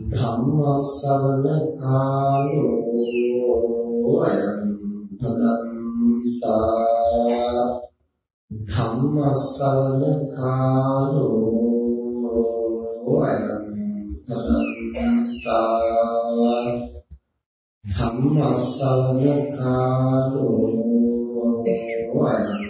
ධම්මස්සවන කාලෝ අයං පදන්තා ධම්මස්සවන කාලෝ අයං පදන්තා ධම්මස්සවන කාලෝ අයං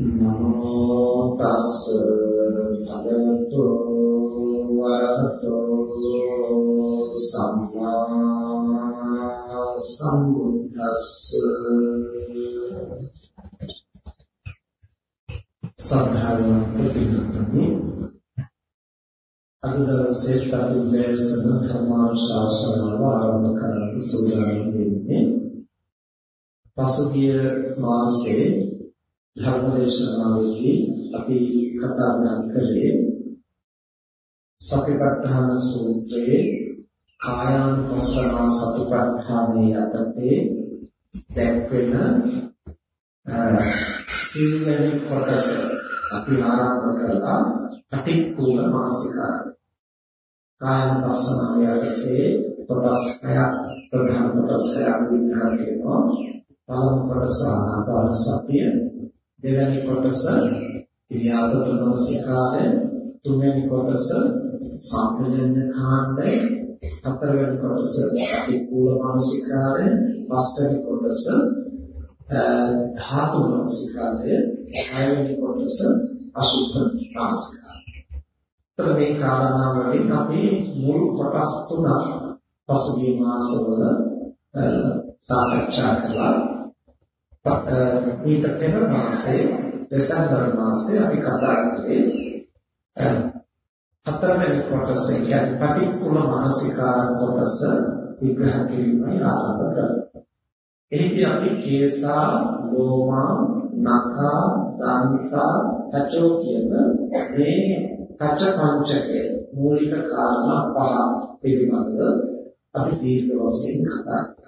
නමෝ තස් භගවතු වරහතෝ සම්මා සම්බුද්දස්ස සද්ධාවන්ත පින්නතුනි අද දවසේ ප්‍රතිදේශන ධර්මාශාසනාව ආරම්භ කරන්න සූදානම් වෙන්නේ. පසුගිය මාසයේ ධර්මදේශනාවේදී අපි කතා බහ කළේ සතිපට්ඨාන සූත්‍රයේ කායානුපස්සනා සතිපට්ඨානයේ යටතේ දැක්වෙන සිල්වෙනි කොටස අපි ආරම්භ කළා අතික්කුල මාසිකාරය. කායානුපස්සනාව යටතේ කොටස් හයක් ප්‍රධාන කොටස් හයක් විග්‍රහ කරනවා. පළමු කොටස ආනාපාන සතිය දෙවැනි කොටස ඉරියාපත මනසිකාරය තුන්වැනි කොටස සම්පජන්‍ය කාණ්ඩය හතරවෙනි කොටස අතිකූල මනසිකාරය පස්වෙනි කොටස ධාතු මනසිකාරය හයවෙනි කොටස අසුභ මනසිකාරය. ତර මේ කාරණා වලින් අපි මුල් කොටස් තුන පසුගිය මාසවල සාකච්ඡා කළා. ඊට පෙර මාසයේ දෙසැම්බර් මාසයේ අපි කතා කළේ හතරවෙනි කොටස කියන්නේ පටික්කුල මානසිකාර කොටස විග්‍රහ කිරීමයි ආරම්භ කරන්නේ. එහිදී අපි කේසා, ලෝමා, නඛා, දන්තා, තචෝ කියන මේ තච පංචකයේ මූලික කාරණා පහ පිළිබඳව අපි දීර්ඝ වශයෙන් කතා කරා.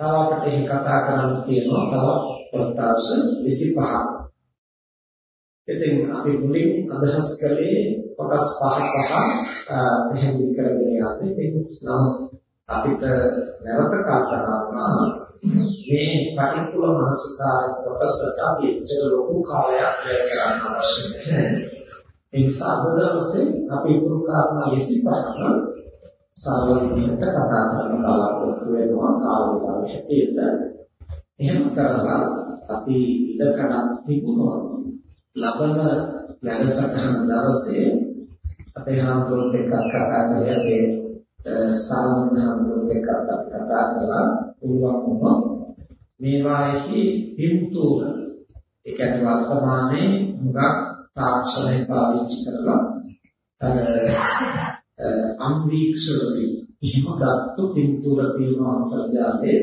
තව අපිට එහි කතා කරන්න තියෙනවා තව කොටස් 25ක්. ඉතින් අපි මුලින් අදහස් කළේ කොටස් පහ පහ පැහැදිලි කරගෙන යන්නේ. ඉතින් නම් අපිට නැවත කල්පනා වුණා මේ පටිච්චල මානසිකාර කොටසට අපි එච්චර ලොකු කාලයක් වැය කරන්න අවශ්‍ය නැහැ. ඒ නිසා අද දවසේ අපි උතුරු කාරණා 25ම සාවධානීව කතා කරන්න බලාපොරොත්තු වෙනවා කාලේ හැටියට. එහෙම කරලා අපි ඉඩකඩක් තිබුණොත් ලබන වැඩසටහන දවසේ අපේ හාමුදුරුවෝ එක්ක කතා කරලා අපේ සාමාන්‍ය හාමුදුරුවෝ එක්ක කතා කරලා පුළුවන් වුණා මේවාෙහි පින්තූර ඒ කියන්නේ වර්තමානයේ මුගක් තාක්ෂණය පාවිච්චි කරලා අන්වීක්ෂණය. එහෙම ගත්තු පින්තූර තියෙන අන්තර්ජාලයේ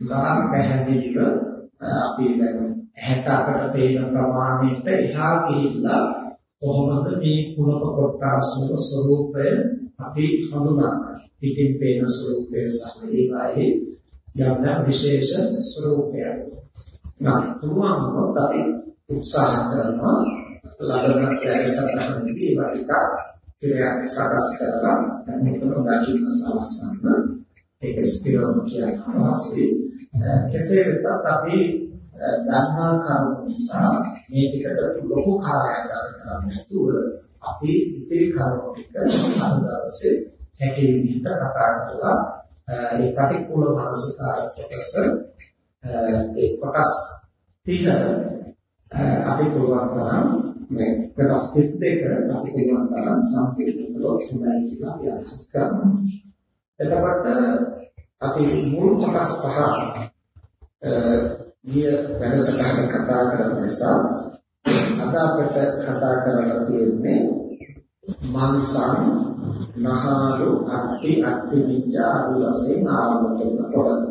ගාන පැහැදිලිව අපි දැන් ඇහැට අපට පේන ප්‍රමාණයට එහා ගිහිල්ලා කොහොමද මේ කුණප කොටාසක ස්වરૂපය අපි හඳුනාගන්නේ. පිටින් පේන ස්වરૂපය සහ ඒවායේ යම් විශේෂ ස්වરૂපයක්. නතුමම අපි උත්සාහ කරනවා ලබන ප්‍රයත්නවලදී ඒවා ටික ක්‍රියා සකස් කරලා මේකම දකින්න සලස්වන්න ඒක ස්ථිරව කියන අවශ්‍යයි. කෙසේ වෙතත් අපි දන්නා කරුණු නිසා මේ ටිකට ලොකු කාර්යයක් ගන්න කරන්නේ නැතුව අපි ඉතිරි කරුණු ටික අද දවසේ හැකි විදිහට කතා කරලා ඒ පටික්කුල මානසිකාර කොටස ඒ කොටස් 30 අපි පුළුවන් තරම් මේ කොටස් 32 අපි පුළුවන් තරම් සම්පූර්ණ කළොත් හොඳයි කියලා අපි අදහස් කරනවා. එතකොට අපි මුල් කොටස් පහ ගිය වැඩසටහන කතා කරන නිසා අද අපිට කතා කරන්න තියෙන්නේ මාංසං නහාරු අට්ටි අට්ටි විචා ආදි වශයෙන් ආරම්භ කරන කොටස.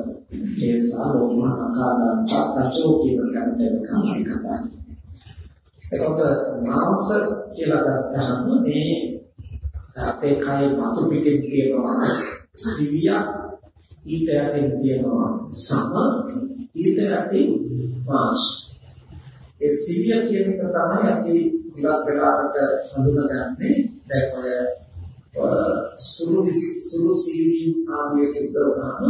ඒ සාරෝම අකාදන්ත තචෝ කියන කන්ටෙන් කමයි කතා. එතකොට මාංශ කියලා ගත්තහම මේ අපේ කය මතු පිටින් තියෙනවා සිවියක් ඊට යටින් තියෙනවා සම ඊට යටින් මාංශ. ඒ සිවිය කියන එක තමයි අපි හුඟක් වෙලාවට හඳුනගන්නේ දැන් ඔය සුළු සුළු සීවි ආදී සිද්ධ වුණාම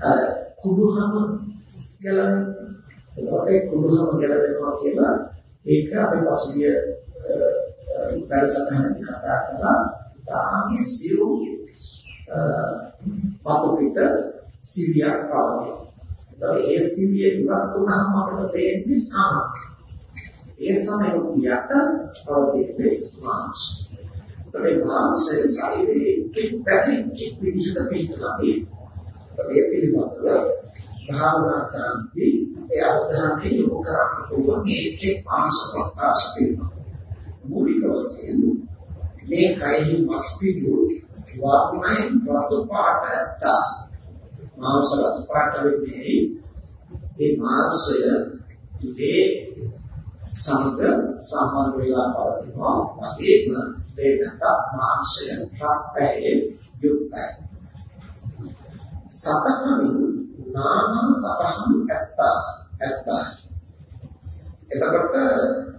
අර කුඩුහම ගැලවෙන ඒකට කුඩුහම ගැලවෙනවා කියලා ඒක අපි පසුගිය වැඩසටහනදී කතා කළා තාම සිරු පතු පිට සිවියක් පවතින. ඒ සිවිය ඉවත් වුණාම අපිට පේන්නේ සමක්. ඒ සමයෙන් යට පවතින්නේ මාංශ. ඒ මාංශයේ ශරීරයේ කිප්පැටි කිප්පිවිසුද පිටලා ඒ පිළිබඳව භාවනා කරද්දී ඒ අවධානය යොමු කරන්න පුළුවන් ඒකේ මාංශ ප්‍රකාශ පිළිබඳව. මූලික වශයෙන් මේ කයෙහි මස් පිටු වාග්මයි රතු පාට ඇත්තා. මාංශ රතු පාට වෙන්නේ ඒ මාංශය ඒ සමග සම්බන්ධ වෙලා පවතිනවා වගේම වේදක මාංශය ප්‍රත්‍යයෙන් යුක්තයි සතහමින් නාම සතහන් ඇත්ත. ඇත්ත. එතකොට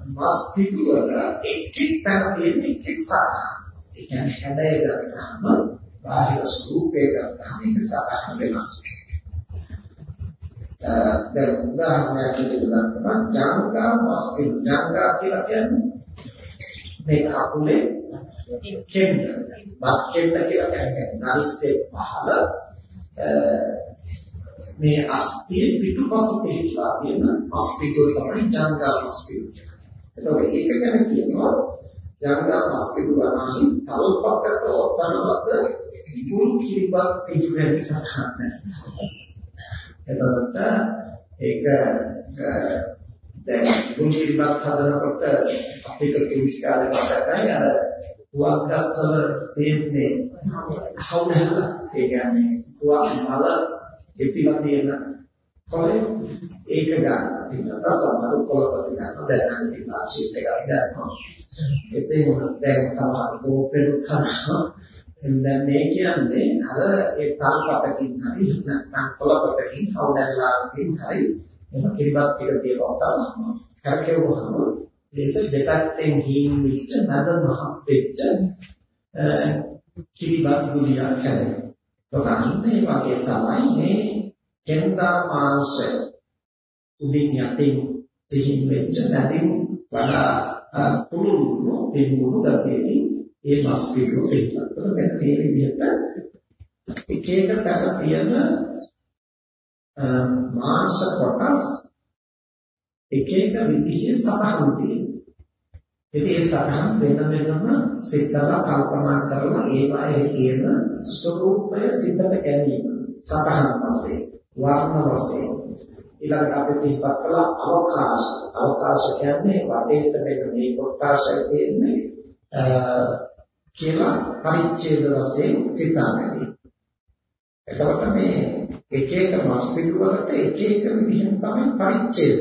මස් පිටුවල එක් එක් තැන තියෙන එක් එක් සතහන් ඒ කියන්නේ හැඩය ගත්තාම බාහිර ස්වરૂපය ගත්තාම ඒක සතහන් වෙනස් වෙනවා. දැන් උදාහරණයක් විදිහට ගන්නවා. ජංගා මස්කින් ජංගා කියලා කියන්නේ මේ කකුලේ කෙන්න බත් කෙන්න කියලා කියන්නේ නරිස්සේ පහළ මේ අස්තිය පිටුපස පිටලා තියෙන මස් පිටුව තමයි ජංගා මස් පිටුව. එතකොට ඒක ගැන කියනවා ජංගා මස් පිටුව අනාහි තල්පකට ඔත්තනවද මුල් කිරිබත් පිටුවෙන් සටහන් එතකොට ඒක දැන් මුල් කිරිබත් හදනකොට අපිට කිවිස් කාලේ මතකයි අර තුවක් ගස්වල තියෙන්නේ හවුනහල ඒ කියන්නේ තුවක් මල එපිලා තියෙන කොලේ ඒක ගන්න. ඊට සමහර කොලපති ගන්න දැන් නම් ඉතින් ෂීට් එකක් ගන්නවා. ඒකේ මොකද දැන් සමහර කෝපෙලු කරනවා දැන් මේ කියන්නේ අර ඒ තල්පතකින් හරි නැත්නම් පොළපතකින් හවුදැල්ලාකින් හරි එම කිරිබත් ටික තියලා තමයි කරකෙවුවහම ඒක දෙපැත්තෙන් හීන් විච්ච නද මහත් වෙච්ච කිරිබත් ගුලියක් හැදෙනවා. තොරන්නේ වගේ තමයි මේ කෙන්දා මාංශය උඩින් යටින් සිහින් වෙච්ච නැතිව වඩා පුරුදු දෙමුණු ගතියකින් ඒ මස් පිටුව පිටතට මෙන්න මේ විදිහට එක එක තැන තියෙන මාංශ කොටස් එක එක විදිහේ සතහන් තියෙනවා. ඉතින් ඒ සතහන් වෙන වෙනම සිතලා කල්පනා කරලා ඒවායේ තියෙන ස්වરૂපය සිතට ගැනීම සතහන් වශයෙන් වර්ණ වශයෙන් ඊළඟට අපි සිහිපත් කළා අවකාශ අවකාශ කියන්නේ වටේට මෙන්න මේ කොටාශය තියෙන්නේ කියලා පරිච්ඡේද වශයෙන් සිතාගන්නේ. එතකොට මේ එක එක මස් පිටු වලට එක එක විදිහෙන් තමයි පරිච්ඡේද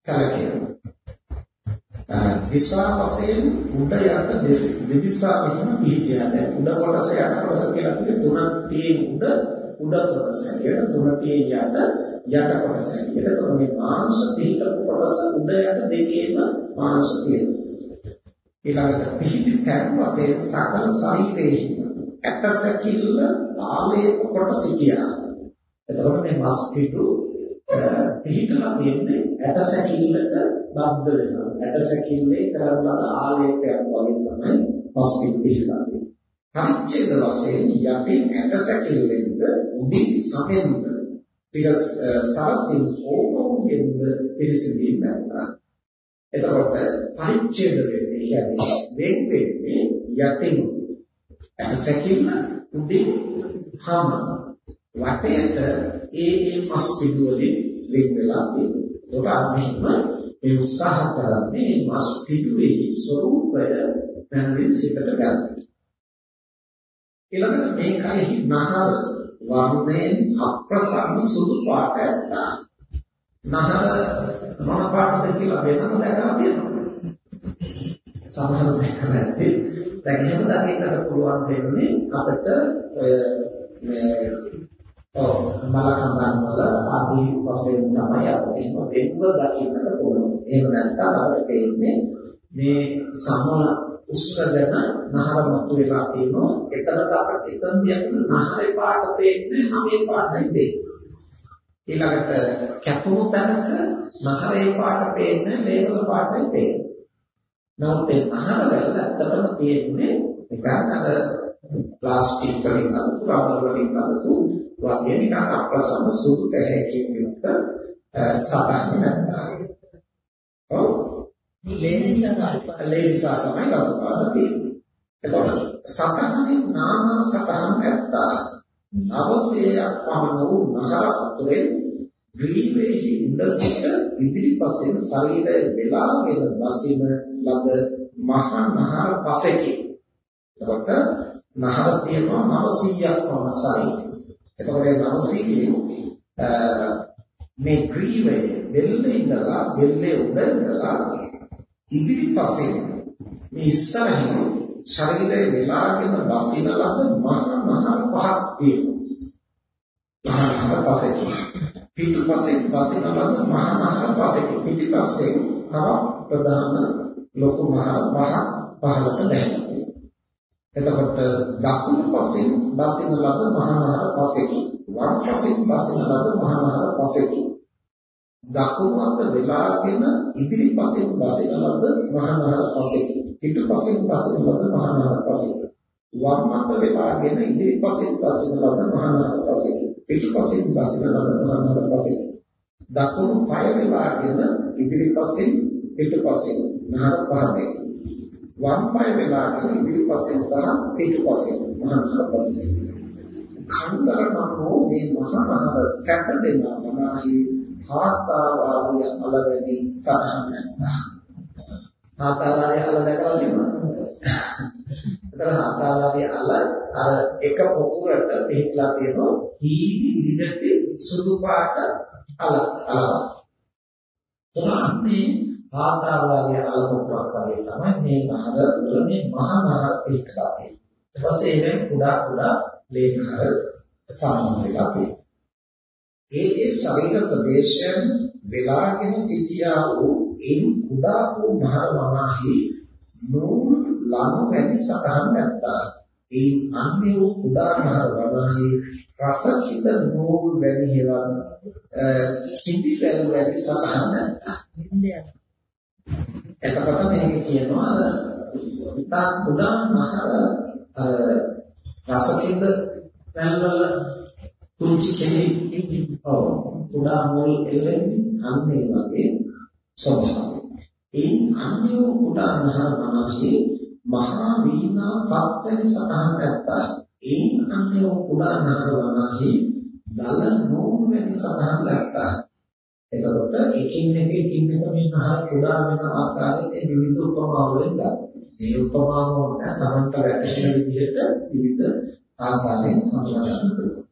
සැලකෙන්නේ. දිශා වශයෙන් උඩ යට දෙදිසා මෙහෙම පිළිගියා. දැන් උඩ කොටස යට කොටස කියලා කියන්නේ තුනක් තියෙන උඩ උඩ කොටස කියන තුන තියෙන යට යට කොටස. ඒකට මේ මාංශ පිළිකපු කොටස උඩ යට දෙකේම මාංශ තියෙනවා. ඊළඟට පිහිටි තැන් වශයෙන් සකල ශරීරයේ ඇටසැකිල්ල ආලේප කොට සිටියා. එතකොට මේ මස් පිටු පිළිතලා තියෙන්නේ ඇට සැකිල්ලට බද්ධ වෙනවා. ඇට සැකිල්ලේ කරන ලද ආලේපයක් වගේ තමයි මස්පිඩු පිළිතලා තියෙන්නේ. පරිච්ඡේද වශයෙන් යටින් ඇට සැකිල්ලෙන්ද උඩින් සමෙන්ද සිරස් සරසින් ඕනෝගෙන්ද පිරිසිදුවීම නැත්නම් එතකොට පරිච්ඡේද වෙන්නේ කියන්නේ වෙන් වෙන්නේ යටින් ඇට සැකිල්ල උඩින් හම වටේට ඒ ඒ මස් පිඩු වලින් වෙන් වෙලා තියෙනවා. ඒක මෙහෙම මේ උත්සාහ කරන්නේ මස් පිඩුවේ ස්වરૂපය පැනවින් සිතට ගන්න. ඊළඟට මේකයි නහර වර්ණයෙන් අප්‍රසන්න සුදු පාට ඇත්තා. නහර මොන පාටද කියලා වෙනම දැකලා තියෙනවා. සමහර දැකලා නැති. දැන් එහෙම දකින්නට පුළුවන් වෙන්නේ අපිට ඔය මේ ඔව් මලකඳන් වල ආදී වශයෙන් තමයි අපිට වෙන්ව දකින්නට පුළුවන්. එහෙම නැත්නම් අපිට තේන්නේ මේ සමල උස්සගෙන නහර මතු වෙලා තියෙනවා. එතනට අපිට එතනදී අපිට නහරේ පාට පේන්නේ හැමේ පාටයි පේන්නේ. ඊළඟට කැපුණු තැනක නහරේ පාට පේන්නේ ලේවල පාටයි පේන්නේ. නමුත් ඒ නහර වල ඇත්තටම තියෙන්නේ නිකන් අර ප්ලාස්ටික් වලින් අතු රබර් වලින් අතු වගේ නිකන් අප්‍රසන්න සුදු පැහැකින් යුක්ත සතහන නැත්නම්. ඔව්. ලේනිසා තමයි ලකුණු තියෙන්නේ. එතකොට සතහනේ නානා සතහන් නැත්තා. අවශ්‍යයක් පමණ වූ නහර අතුරෙන් ග්‍රීවේහි උඩ සිට ඉදිරිපසින් ශරීරය වෙලාගෙන වසින ලද මහා නහර පසෙකි. එතකොට නහර තියෙනවා 900ක් වම ශරීරය. එතකොට 900 මේ ග්‍රීවය බෙල්ලේ ඉඳලා බෙල්ලේ උඩ ඉඳලා ඉදිරිපසින් මේ ඉස්සරහින් ශරීරය වෙලාගෙන වසින ලද මහා නහර පහක් තියෙනවා. මහා නහර පසෙකි. පිටුපසෙන් වසින ලද මහා නහර පසෙකි. පිටිපස්සෙන් තව ප්‍රධාන ලොකු නහර පහ පහළට දැනෙනවා. එතකොට දකුණු පසෙන් බසින ලද මහානහර පසෙකි. වම් පසෙන් බසින ලද මහානහර පසෙකි. දකුණු අත වෙලාගෙන ඉදිරි පසෙන් බසින ලද මහානහර පසෙකි. පිටු පසෙන් බසින ලද මහානහර පසෙකි. වම් අත වෙලාගෙන ඉදිරි පසෙන් බසින ලද මහානහර පසෙකි. පිටු පසෙන් බසින ලද මහානහර පසෙකි. දකුණු පය වෙලාගෙන ඉදිරි පසෙන් පිටු පසෙන් නහර පහදේ වම් පාය වෙලාගෙන ඉදිරිපස්සෙන් සහ පිටුපස්සෙන් මහානහර පස්සෙන් කන්දරනෝ මේ මහානහර සැප දෙන මනාහි හාතාවාලිය අලවැඩි සටහන් නැත්තා හාතාවාලිය අල දැකලා තියෙනවද? ඒතර හාතාවාලිය අල අර එක පොකුරට පිටලා තියෙනවා හීනි විදිහට සුදු පාට අල අලවා. එතන ආකාරවාදී අලමුත්‍රාක් වගේ තමයි මේ නහර වල මේ මහා නහර පිටලා තියෙන්නේ. ඊට පස්සේ ඒවෙන් කුඩා කුඩා ලේ නහර සාමාන්‍ය වෙලා තියෙනවා. ඒ ඒ ශරීර ප්‍රදේශයන් වෙලාගෙන සිටියා වූ ඒ කුඩා වූ නහර වනාහි නූල් ලනු වැනි සතහන් නැත්තා. ඒ අන්‍ය වූ කුඩා නහර වනාහි රසකිත නූල් වැනි හේවත් කිඳි වැල් වැනි සතහන් නැත්තා. එතකොට මේක කියනවා අර ඉතා කුඩා මහර අර රසකින්ද වැල්වල තුන්චි කෙනෙක් ඔව් කුඩා මොල් එල්ලෙන්නේ අන්න ඒ වගේ ස්වභාවය. ඒ අන්‍ය කුඩා මහර මනසේ මහා වීණා පත්තෙන් සතහන් ගත්තා. ඒ අන්‍ය කුඩා මහර මනසේ දල නෝම් වෙන සතහන් ගත්තා. එතකොට එකින් එක එකින් එක මේ නහර කුඩා වෙන ආකාරයෙන් ඒ විවිධ උපමා වලින් ගන්න. මේ උපමා වල තමන්ට වැටහෙන විදිහට විවිධ ආකාරයෙන් හඳුනා ගන්න පුළුවන්.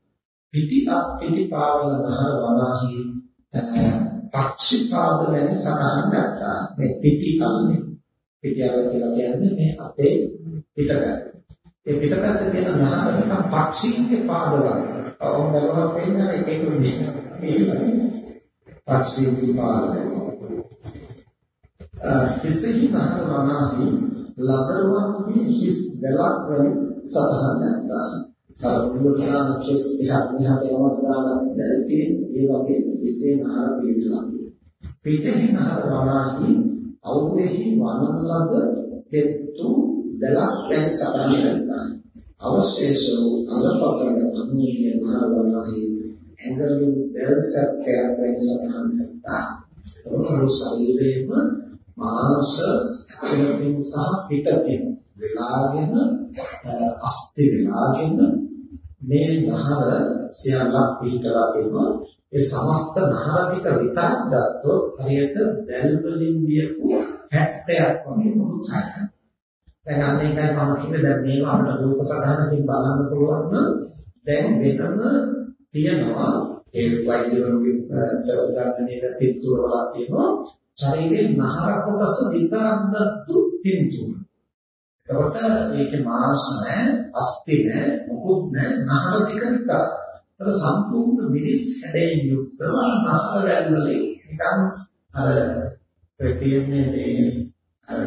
පිටි පිටි පාවල නහර වනාහි පක්ෂිපාද වෙන සටහන් ගත්තා. මේ පිටි කල්නේ. පිටියල කියලා කියන්නේ මේ අපේ පිටපැත්ත. ඒ පිටපැත්තේ තියෙන නහර නිකන් පක්ෂීන්ගේ පාද වගේ. ඔවුන් බලනවා පෙන්නන එක එක විදිහට. පස්සේ විපාක කිසිහි නහරණාහි ලදරුවන්ගේ හිස් වැලක් වලින් සතහන් නැත්තා සරුවුදාන කෙස් එකක් මෙහාට යවස් දාලා දැල් තියෙන ඒ වගේ විශේෂ ආහාර පිළිතුරක්. පිටින් ආහාර වනාහි අවුෙහි වනන ලද තෙත්තු දලක් පැන් සටහන් කරනවා. අවශේෂ වූ අලපසඟ අනුන්ගේ ආහාර වනාහි ඇඟලු දැල් සත්‍යයක් වෙන සටහන් කරනවා. ඔබ ශරීරයේම මාංශ ඇතුළතින් සහ පිටතින් වෙලාගෙන අස්ති වෙලාගෙන මේ නහර සියල්ලක් පිටලා තියෙනවා ඒ සමස්ත නහර ටික විතරක් ගත්තොත් හරියට දැල් වලින් වියපු 70ක් වගේ මුළු කය. දැන් අන්න ඒකයි මම කිව්වේ දැන් මේවා අපිට රූප සටහනකින් බලන්න පුළුවන් නම් දැන් මෙතන තියෙනවා ඒ වෛද්‍යවරුන්ගේ උදාහරණයක පිටුර වල තියෙනවා ශරීරයේ නහර කොටස විතරක් ගත්තු පින්තුර. එතකොට මේකේ මාංශ නැහැ, අස්ති නැහැ, මුකුත් නැහැ, නහර ටික විතරයි. ඒතර සම්පූර්ණ මිනිස් හැඩයෙන් යුක්තව නහර වැල්වලින් නිකන් අර තියෙන්නේ මේ අර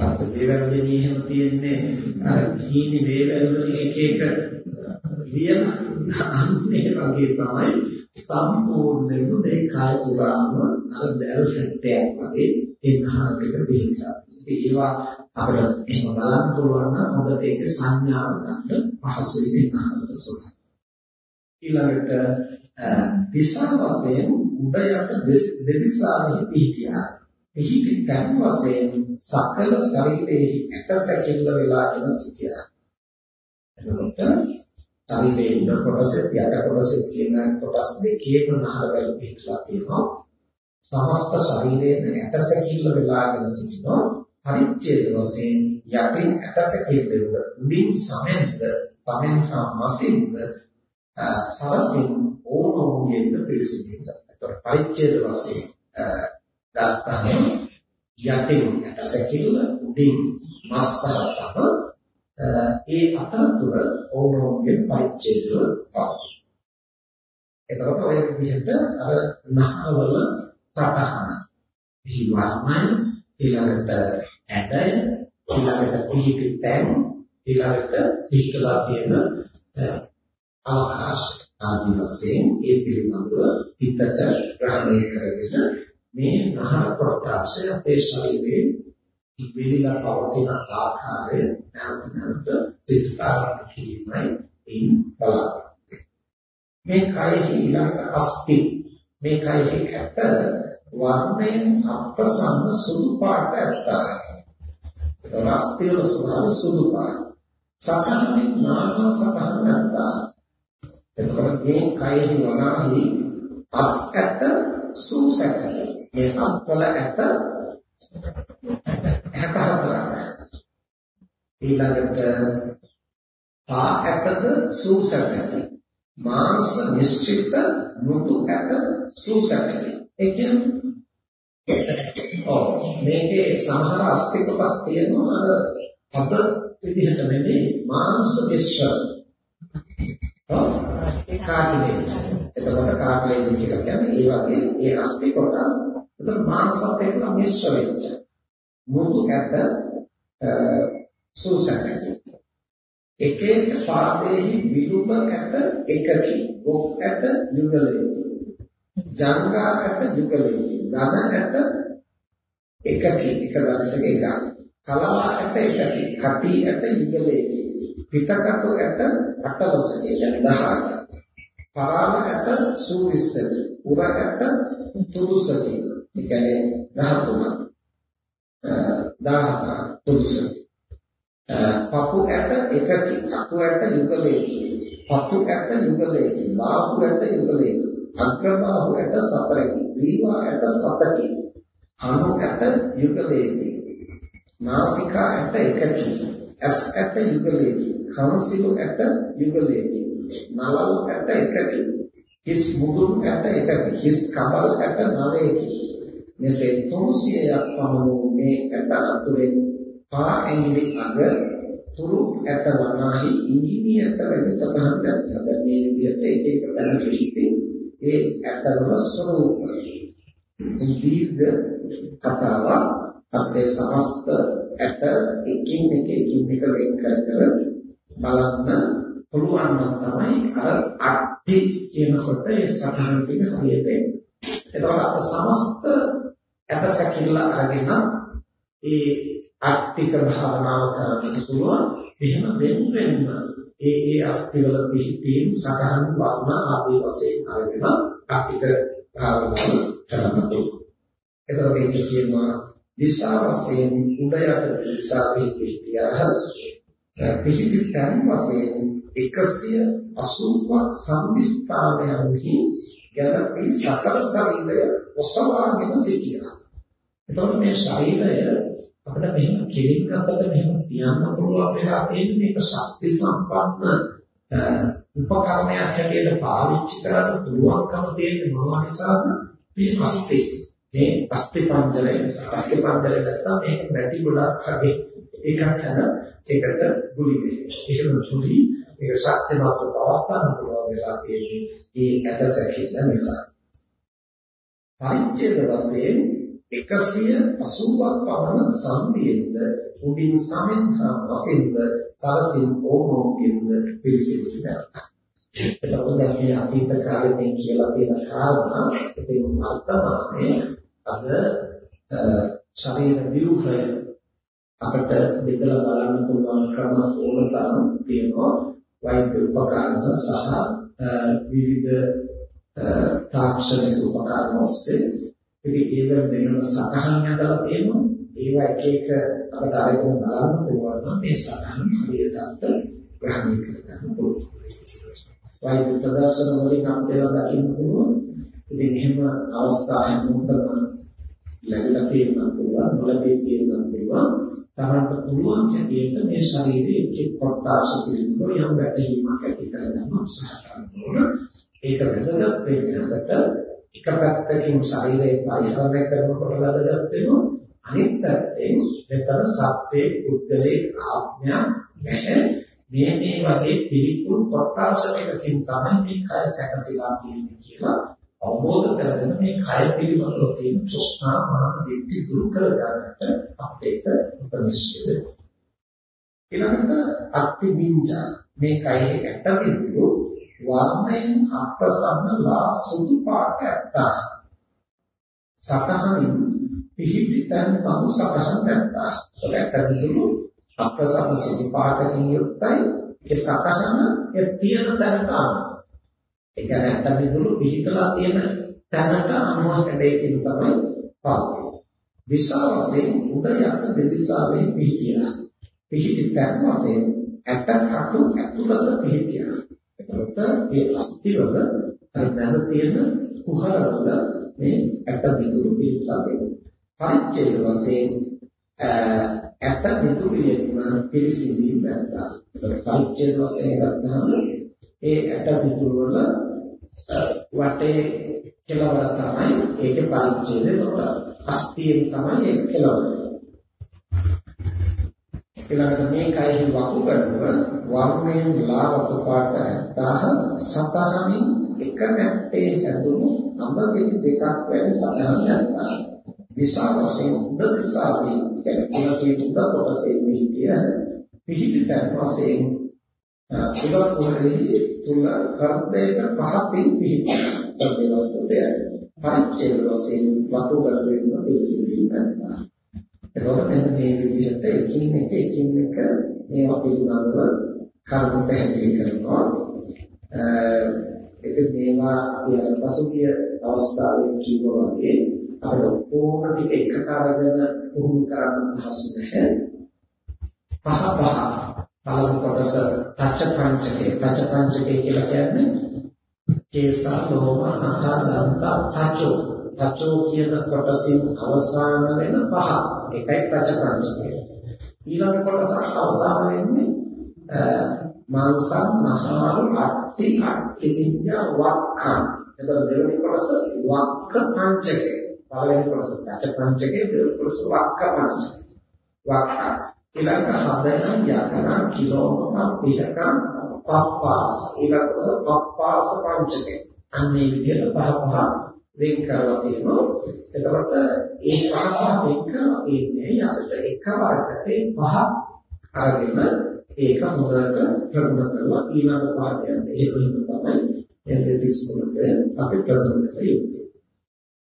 අපේ දේවල්වලින් එහෙම තියෙන්නේ අර කීනි දේවල් වලින් එක එක වියම අන්නේ වගේ තමයි සම්පූර්ණයෙන්ම මේ කාය පුරාම අර දැල් හැටයක් වගේ ඒ නහර ටික පිළිගන්නවා. ඒවා අපිට එහෙම බලන්න පුළුවන් නම් හොඳට ඒක සංඥාව ගන්න පහසු වෙනවා සුඛ. ඊළඟට දිසා වශයෙන් උඩ යට දෙදිසාවෙහි පිහිටියා. පිහිටි තැන් වශයෙන් සකල ශරීරයේ එකසැකිල්ල වෙලාගෙන සිටියා. එතකොට ශරීරයේ උඩ කොටස යට කොටස කියන කොටස් දෙකේම නහර වැල් පිහිටලා තියෙනවා. සමස්ත ශරීරයේ එකසැකිල්ල වෙලාගෙන සිටිනවා. පරිච්ඡේද වශයෙන් යටින් ඇටසැකිල්ල උඩින් සමෙන්ද සමෙන් හා මසින්ද සරසින් ඕනෝගෙන්ද පිරිසිදුද. ඒතර පරිච්ඡේද වශයෙන් ගත්තම යටින් ඇටසැකිල්ල උඩින් මස් සහ සම ඒ අතරතුර ඕනෝගෙන් පරිච්ඡේදව පවතී. එතකොට ඔය විදිහට අර නහවල සතහන පිළිවර්මයි ඊළඟට ඇටය ඊළඟට පිහිටි තැන් ඊළඟට පිහිටලා තියෙන අවකාශ ආදී වශයෙන් ඒ පිළිබඳව හිතට ග්‍රහණය කරගෙන මේ නහර ප්‍රකාශය අපේ ශරීරයේ විවිධ පවතින ආකාරය නැවත නැවත සිතාරණ කිරීමයි ඉන් බලාපොරොත්තු මේ කයෙහි ඊළඟ අස්ති මේ කයෙහි ඇට වර්ණයෙන් අප්‍රසන්න සුදු පාට ඇත්තා රස්තිය ස්වභාව සුදු පාට. සතහනේ නාම සතහන නැත්තා. එතකොට මේ කයෙහි වනාහි අත්කට සූසකට. මේ අත්වල ඇට 64ක්. ඊළඟට පා ඇටද සූසකට. මාංශ නිශ්චිත මෘදු ඇට සූසකට. ඒ කියන්නේ ඔව් මේකේ සමහර අස්ති කොටස් තියෙනවා අර පද විදිහට නෙමෙයි මාංශ මිශ්‍ර. ඔව් ඒ කාටිලේජ්. එතකොට කාටිලේජ් කියලා කියන්නේ ඒ වගේ ඒ අස්ති කොටස් එතකොට මාංශත් එක්ක මිශ්‍ර වෙච්ච. මුතු කැට සූසකට. එක එක පාදයේ විදුම කැට එකකි. ගොක් කැට යුගලයි. ජංගාකට යුගලයි. ඝනකට එකකි එක දවසක එක කලවාට එකකි කටියට යුගලේ පිටකටුයට අටවසක කියන්නේ 18 පරාලකට සූවිස්සක උරකට තුදුසක ඒ කියන්නේ 13 17 තුදුසක පපුවට එකකි අකුවට යුගලේ. පතුකට යුගලේ බාහුවට යුගලේ අග්‍රබාහුවට සතරකි ග්‍රීවායට සතකි අනුකට යුගලේකි නාසිකාට එකකි ඇස් ඇට යුගලේකි කනසිලු ඇට යුගලේකි නලවකට එකකි හිස් මුදුන් ඇට එකකි හිස් කබල් ඇට නවයකි මෙසේ 300ක් පමණ මේ ඇට අතුරෙන් පා ඇඟිලි අග තුරු ඇට වනාහි ඉංගිනියට වැඩි සතහන් ගන්නවා. මේ විදිහට එක එක තැන පිළිපිට ඒ ඇත්තම ස්වરૂප දීර්ඝ කතාවක් අපේ සමස්ත ඇට එකින් එක එකින් එක වෙන් කර කර බලන්න පුළුවන් නම් තමයි අර අට්ටි කියනකොට ඒ සතහන් ටික හරියට එන්නේ. එතකොට අප සමස්ත ඇටසැකිල්ල අරගෙන ඒ අට්ටික භාවනාව කරන්න පුළුවන්. එහෙම වෙන වෙනම ඒ ඒ අස්තිවල පිහිටීම් සතහන් වර්ණ ආදී වශයෙන් අරගෙන අට්ටික භාවනාව කරන්න පුළුවන්. එතකොට මේක කියනවා දිශා වශයෙන් උඩ යට දිශාවේ පිහිටියා පිහිටි තැන් වශයෙන් 180ක් සම්දිස්ථානයන්හි ගැලපී සකල ශරීරය ඔසවාගෙන සිටියා. එතකොට මේ ශරීරය අපිට මෙහෙම කෙලින් අපිට මෙහෙම තියන්න පුළුවන් වෙලා තියෙන මේක ශක්ති සම්පන්න උපකරණයක් හැටියට පාවිච්චි කරන්න පුළුවන්කම තියෙන මොනවා නිසාද? මේ අස්ති. මේ අස්ති පන්දරය නිසා අස්ති පන්දරය නැත්නම් මේක නැටි ගොඩක් වගේ ඒකත් යන ඒකට ගුලි වෙන්නේ. ඒකම සුලි ඒක ශක්තිමත් පවත්වන්න පුළුවන් වෙලා තියෙන්නේ ඒ ඇට සැකිල්ල නිසා. පරිච්ඡේද වශයෙන් 180ක් පමණ සංදීයද උඩින් සමෙන්හා වශයෙන්ද සරසින් ඕමෝපියද පිළිසිදු වෙනවා. එතකොට දැන් මේ අතීත කාලේ මේ කියලා තියෙන කාරණා ඉතින් වර්තමානයේ අද ශරීර ව්‍යුහය අපිට බෙදලා බලන්න පුළුවන් ක්‍රම ඕනතරම් තියෙනවා වෛද්‍ය උපකරණ සහ විවිධ තාක්ෂණික උපකරණ ඔස්සේ ඉතින් ඒක වෙනම සටහන් හදලා තියෙනවා. ඒවා එක එක අපිට අරගෙන බලන්න පුළුවන් නම් මේ සටහන් හරියට ග්‍රහණය කරගන්න පුළුවන්. වෛද්‍ය ප්‍රදර්ශන වලින් අපිට දකින්න පුළුවන්. ඉතින් එහෙම අවස්ථා හැමෝටම ලැබිලා තියෙනවා පුළුවන් නොලැබී තියෙනවා පුළුවන්. තමන්ට පුළුවන් හැටියට මේ ශරීරයේ එක් කොටස් පිළිබඳව යම් වැටහීමක් ඇති කරගන්න උත්සාහ කරනවා ඒක වැදගත් වෙන්නේ අපට එක පැත්තකින් ශරීරය පරිහරණය කරනකොට වැදගත් වෙනවා. අනිත් පැත්තෙන් මෙතන සත්‍යයේ පුද්ගලයේ ආඥා නැහැ. මේ මේ වගේ පිළිකුල් කොටස් එකකින් තමයි මේ කය සැකසීලා තියෙන්නේ කියලා අවබෝධ කරගෙන මේ කය පිළිබඳව තියෙන තෘෂ්ණා මාන දෙක දුරු කර ගන්නට අපිට උපනිෂ්ඨ වෙනවා. ඊළඟට අත්තිබින්ජ මේ කයේ ඇට පිළිබඳව වර්ණයෙන් අප්‍රසන්නලා සුදු පාට ඇත්තා. සතහනින් පිහිටිතන් පහු සතහන් නැත්තා. ඒකට පිළිබඳව අප්‍රසන්න සුදු පාටකින් යුක්තයි ඒ සතහන ඒ තියෙන තැනට ආවා. ඒ කියන්නේ නැත්තම් විදුරු පිහිටලා තියෙන තැනට අනුව කැඩේකින් තමයි පාන්නේ. විශාල වශයෙන් උඩ යට දෙදිසාවෙන් පිහිටියා. පිහිටි තැන් වශයෙන් ඇට කටු ඇතුළත පිහිටියා. එතකොට මේ අස්තිවල අර දැන තියෙන කුහරවල මේ ඇට විදුරු පිහිටලා තියෙනවා. පරිච්ඡේද වශයෙන් ඇට විදුරියෙන්ම පිළිසිඳී නැත්තා. ඒක පරිච්ඡේද වශයෙන් ගත්තාම ඒ ඇට විදුරු වල වටේ කෙලවර තමයි ඒකේ පරිච්ඡේදය ඒකට අස්තියෙන් තමයි ඒක කෙලවර. ඊළඟට මේ කයෙහි වකුගඩුව වර්ණයෙන් ලාවත පාට 70 සතරමින් එක නැට්ටේ හැදුණු අඹගෙඩි දෙකක් වැනි සතරම් නැත්තා. දිශා වශයෙන් උඩ දිශාවේ කියන්නේ උඩ කොටසේ පිහිටිය පිහිටි තැන් වශයෙන් ඉවත් කොටේ තුල හෘදයට පහතින් පිහිටා. ඒ වස්තුවේ පරිච්ඡේද වශයෙන් වකුගඩ වෙන පිළිසිඳින් නැත්තා. එතකොට මෙන්න මේ විදිහට එකින් එක එකින් එක මේවා පිළිබඳව කරුණු පැහැදිලි කරනවා. ඒක මේවා අපි අර පසුගිය අවස්ථාවේ කිව්වා වගේ අපිට ඔක්කොම ටික එකක අරගෙන පුහුණු කරන්න පහසු නැහැ. පහ පහ පළමු කොටස තච්ච පංචකේ තච්ච පංචකේ කියලා කියන්නේ කේසා ලෝම නඛ දන්ත තච්චෝ තච්චෝ කියන කොටසින් අවසාන වෙන පහ. ඒකයි තච්ච පංචකේ ඊළඟ කොටස අවසාන වෙන්නේ මාංශං නහාරු අට්ටි අට්ටි විඤ්ඤා වක්ඛං. එතකොට දෙවෙනි කොටස වක්ඛ පංචකේ පළවෙනි කොටස තච්ච පංචකේ දෙවෙනි කොටස වක්ඛ පංචකේ වක්ඛ. ඊළඟ හදන යකන කිලෝමක පිටක පප්පාස. ඊළඟ පප්පාස පංචකය. අන්නේ විදිහට පහ පහ වෙන් කරලා තියෙනවා එතකොට ඒ පහ පහ වෙන් කරලා තියෙන්නේ අපිට එක වරකට පහ අරගෙන ඒක හොඳට ප්‍රගුණ කරලා ඊළඟ පාඩයට එහෙම තමයි එය දෙතිස් මොනද අපි ප්‍රගුණ කළ යුත්තේ.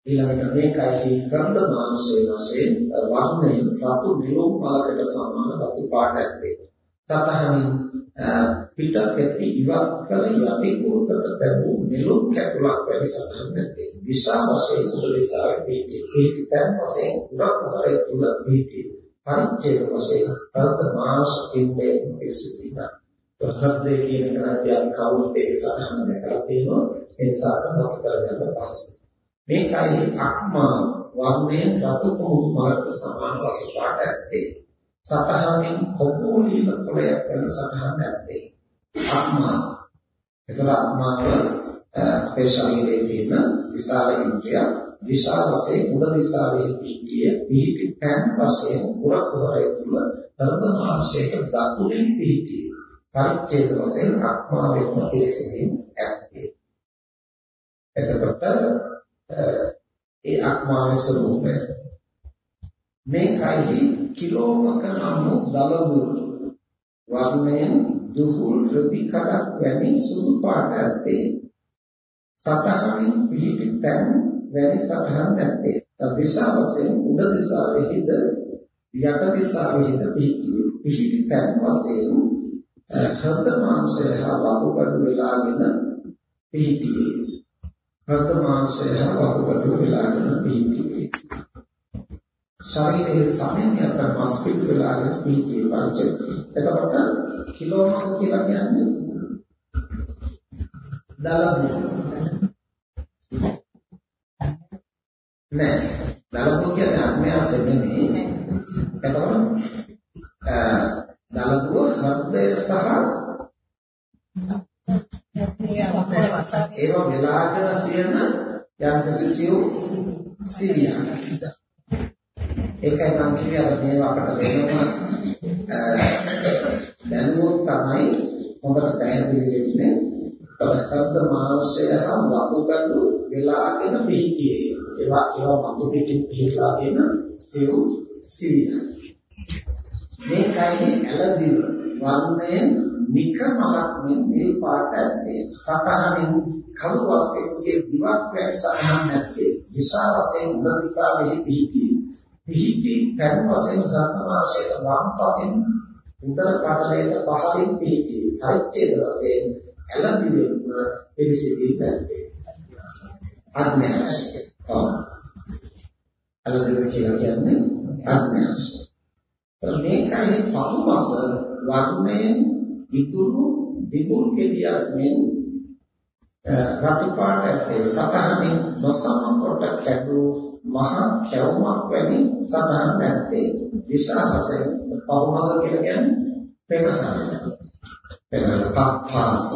ඊළඟට මේකයි කරඳ මාංශයේ වශයෙන් වර්ණයෙන් රතු නිලුම් පළකට සමාන රතු පාට ඇත්තේ. සතහනින් පිට පැති ඉවත් කළ යටි කුරුකට දැමූ නිලුම් කැටුලක් වැනි සතහන් නැත්තේ. දිශා වශයෙන් උඩ දිශාවේ පිටි පිටි තැන් වශයෙන් උඩක් හරය තුල පිටි. පරිච්ඡේද වශයෙන් කරඳ මාංශ කිම්බේ පිළිසිතිනා. ප්‍රහද්දේ කියන කරාතියක් කවුරුත් ඒ සතහන දැකලා තියෙනවා. ඒ නිසා තමයි කරගන්න පහසුයි. මේකයි අක්මා වර්ණයෙන් රතු කුමුදු මලකට සමාන රතු පාට ඇත්තේ. සතහනින් කොපෝලීල කොලයක් වෙන සතහන් ඇත්තේ. අක්මා. ඒතර අක්මාව අපේ ශරීරයේ තියෙන විශාල ඉන්ද්‍රිය විශාල වශයෙන් උඩ දිශාවේ පිහිටිය පිහිටි තැන් වශයෙන් පුරක් හොරේ තුල ධර්මමාංශයක දකුණින් පිහිටිය. පරිච්ඡේද වශයෙන් අක්මාවෙන් පිළිසෙමින් ඇත්තේ. එතකොට ඒ ආත්මාවේ ස්වરૂපය මේකයි කිලෝමක නම් දලබු වර්ණයෙන් දුහුල් රබි කඩක් වැනි සුදු පාට ඇත්තේ. සතහනින් පිහිටි තැන් වැනි සතහන් ඇත්තේ. දිශා වශයෙන් උඩ දිශාවෙහිද යට දිශාවෙහිද පිහිටි පිහිටි තැන් වශයෙන් හෘද මාංශය හා වකුගඩු වෙලාගෙන පිහිටියේ. රත මාංශය වකුගඩු වෙලාගෙන පිහිටි. ශරීරයේ සමෙන්යත මස් පිට වෙලාගෙන පිහිටි පංච. එතකොට කිලෝමක කියලා කියන්නේ දලබු. නෑ. දලබු කියන්නේ අඥාසෙ නෙමෙයි. එතකොට දලබුව හෘදය සහ ඒවා වෙලාගෙන සියන යම්කිසි සිව් සිවියක්. ඒකයි මම කියන්නේ අර මේවා අපට වෙනවා දැනුවොත් තමයි හොඳට පැහැදිලි වෙන්නේ. තවකද්ද මාංශය හා වකුගඩු වෙලාගෙන පිහිටියේ. ඒවා ඒවා මතු පිටින් පිහිටලාගෙන සිව් සිවියක්. මේකයි ඇලදිව වර්ණයෙන් නිකමලක් මෙන් මේ පාට ඇත්තේ සතහනින් කළු වස්තුවේ දිවක් වැනි සතහන් නැත්තේ විශා වශයෙන් උඩ දිශාවෙහි පිහිටි පිහිටි තැන් වශයෙන් ගන්නාශයට වම් පසින් උත්තර පාඩලයට පහළින් පිහිටි පරිච්ඡේද වශයෙන් ඇලදිවෙන්න පිළිසිතී නැත්තේ. අඥානශය අලදිව කියලා කියන්නේ අඥානශය මේකයි පහුපස වර්ණයෙන් ඉතුරු දිගුල් කෙලියක් මෙන් රතු පාට ඇත්තේ සතහනින් නොසම කොට කැඩූ මහා කැවුමක් වැනි සතහන් ඇත්තේ විශාලසෙන් පවමස කියලා කියන්නේ පෙරහන පෙරහන පප්පාස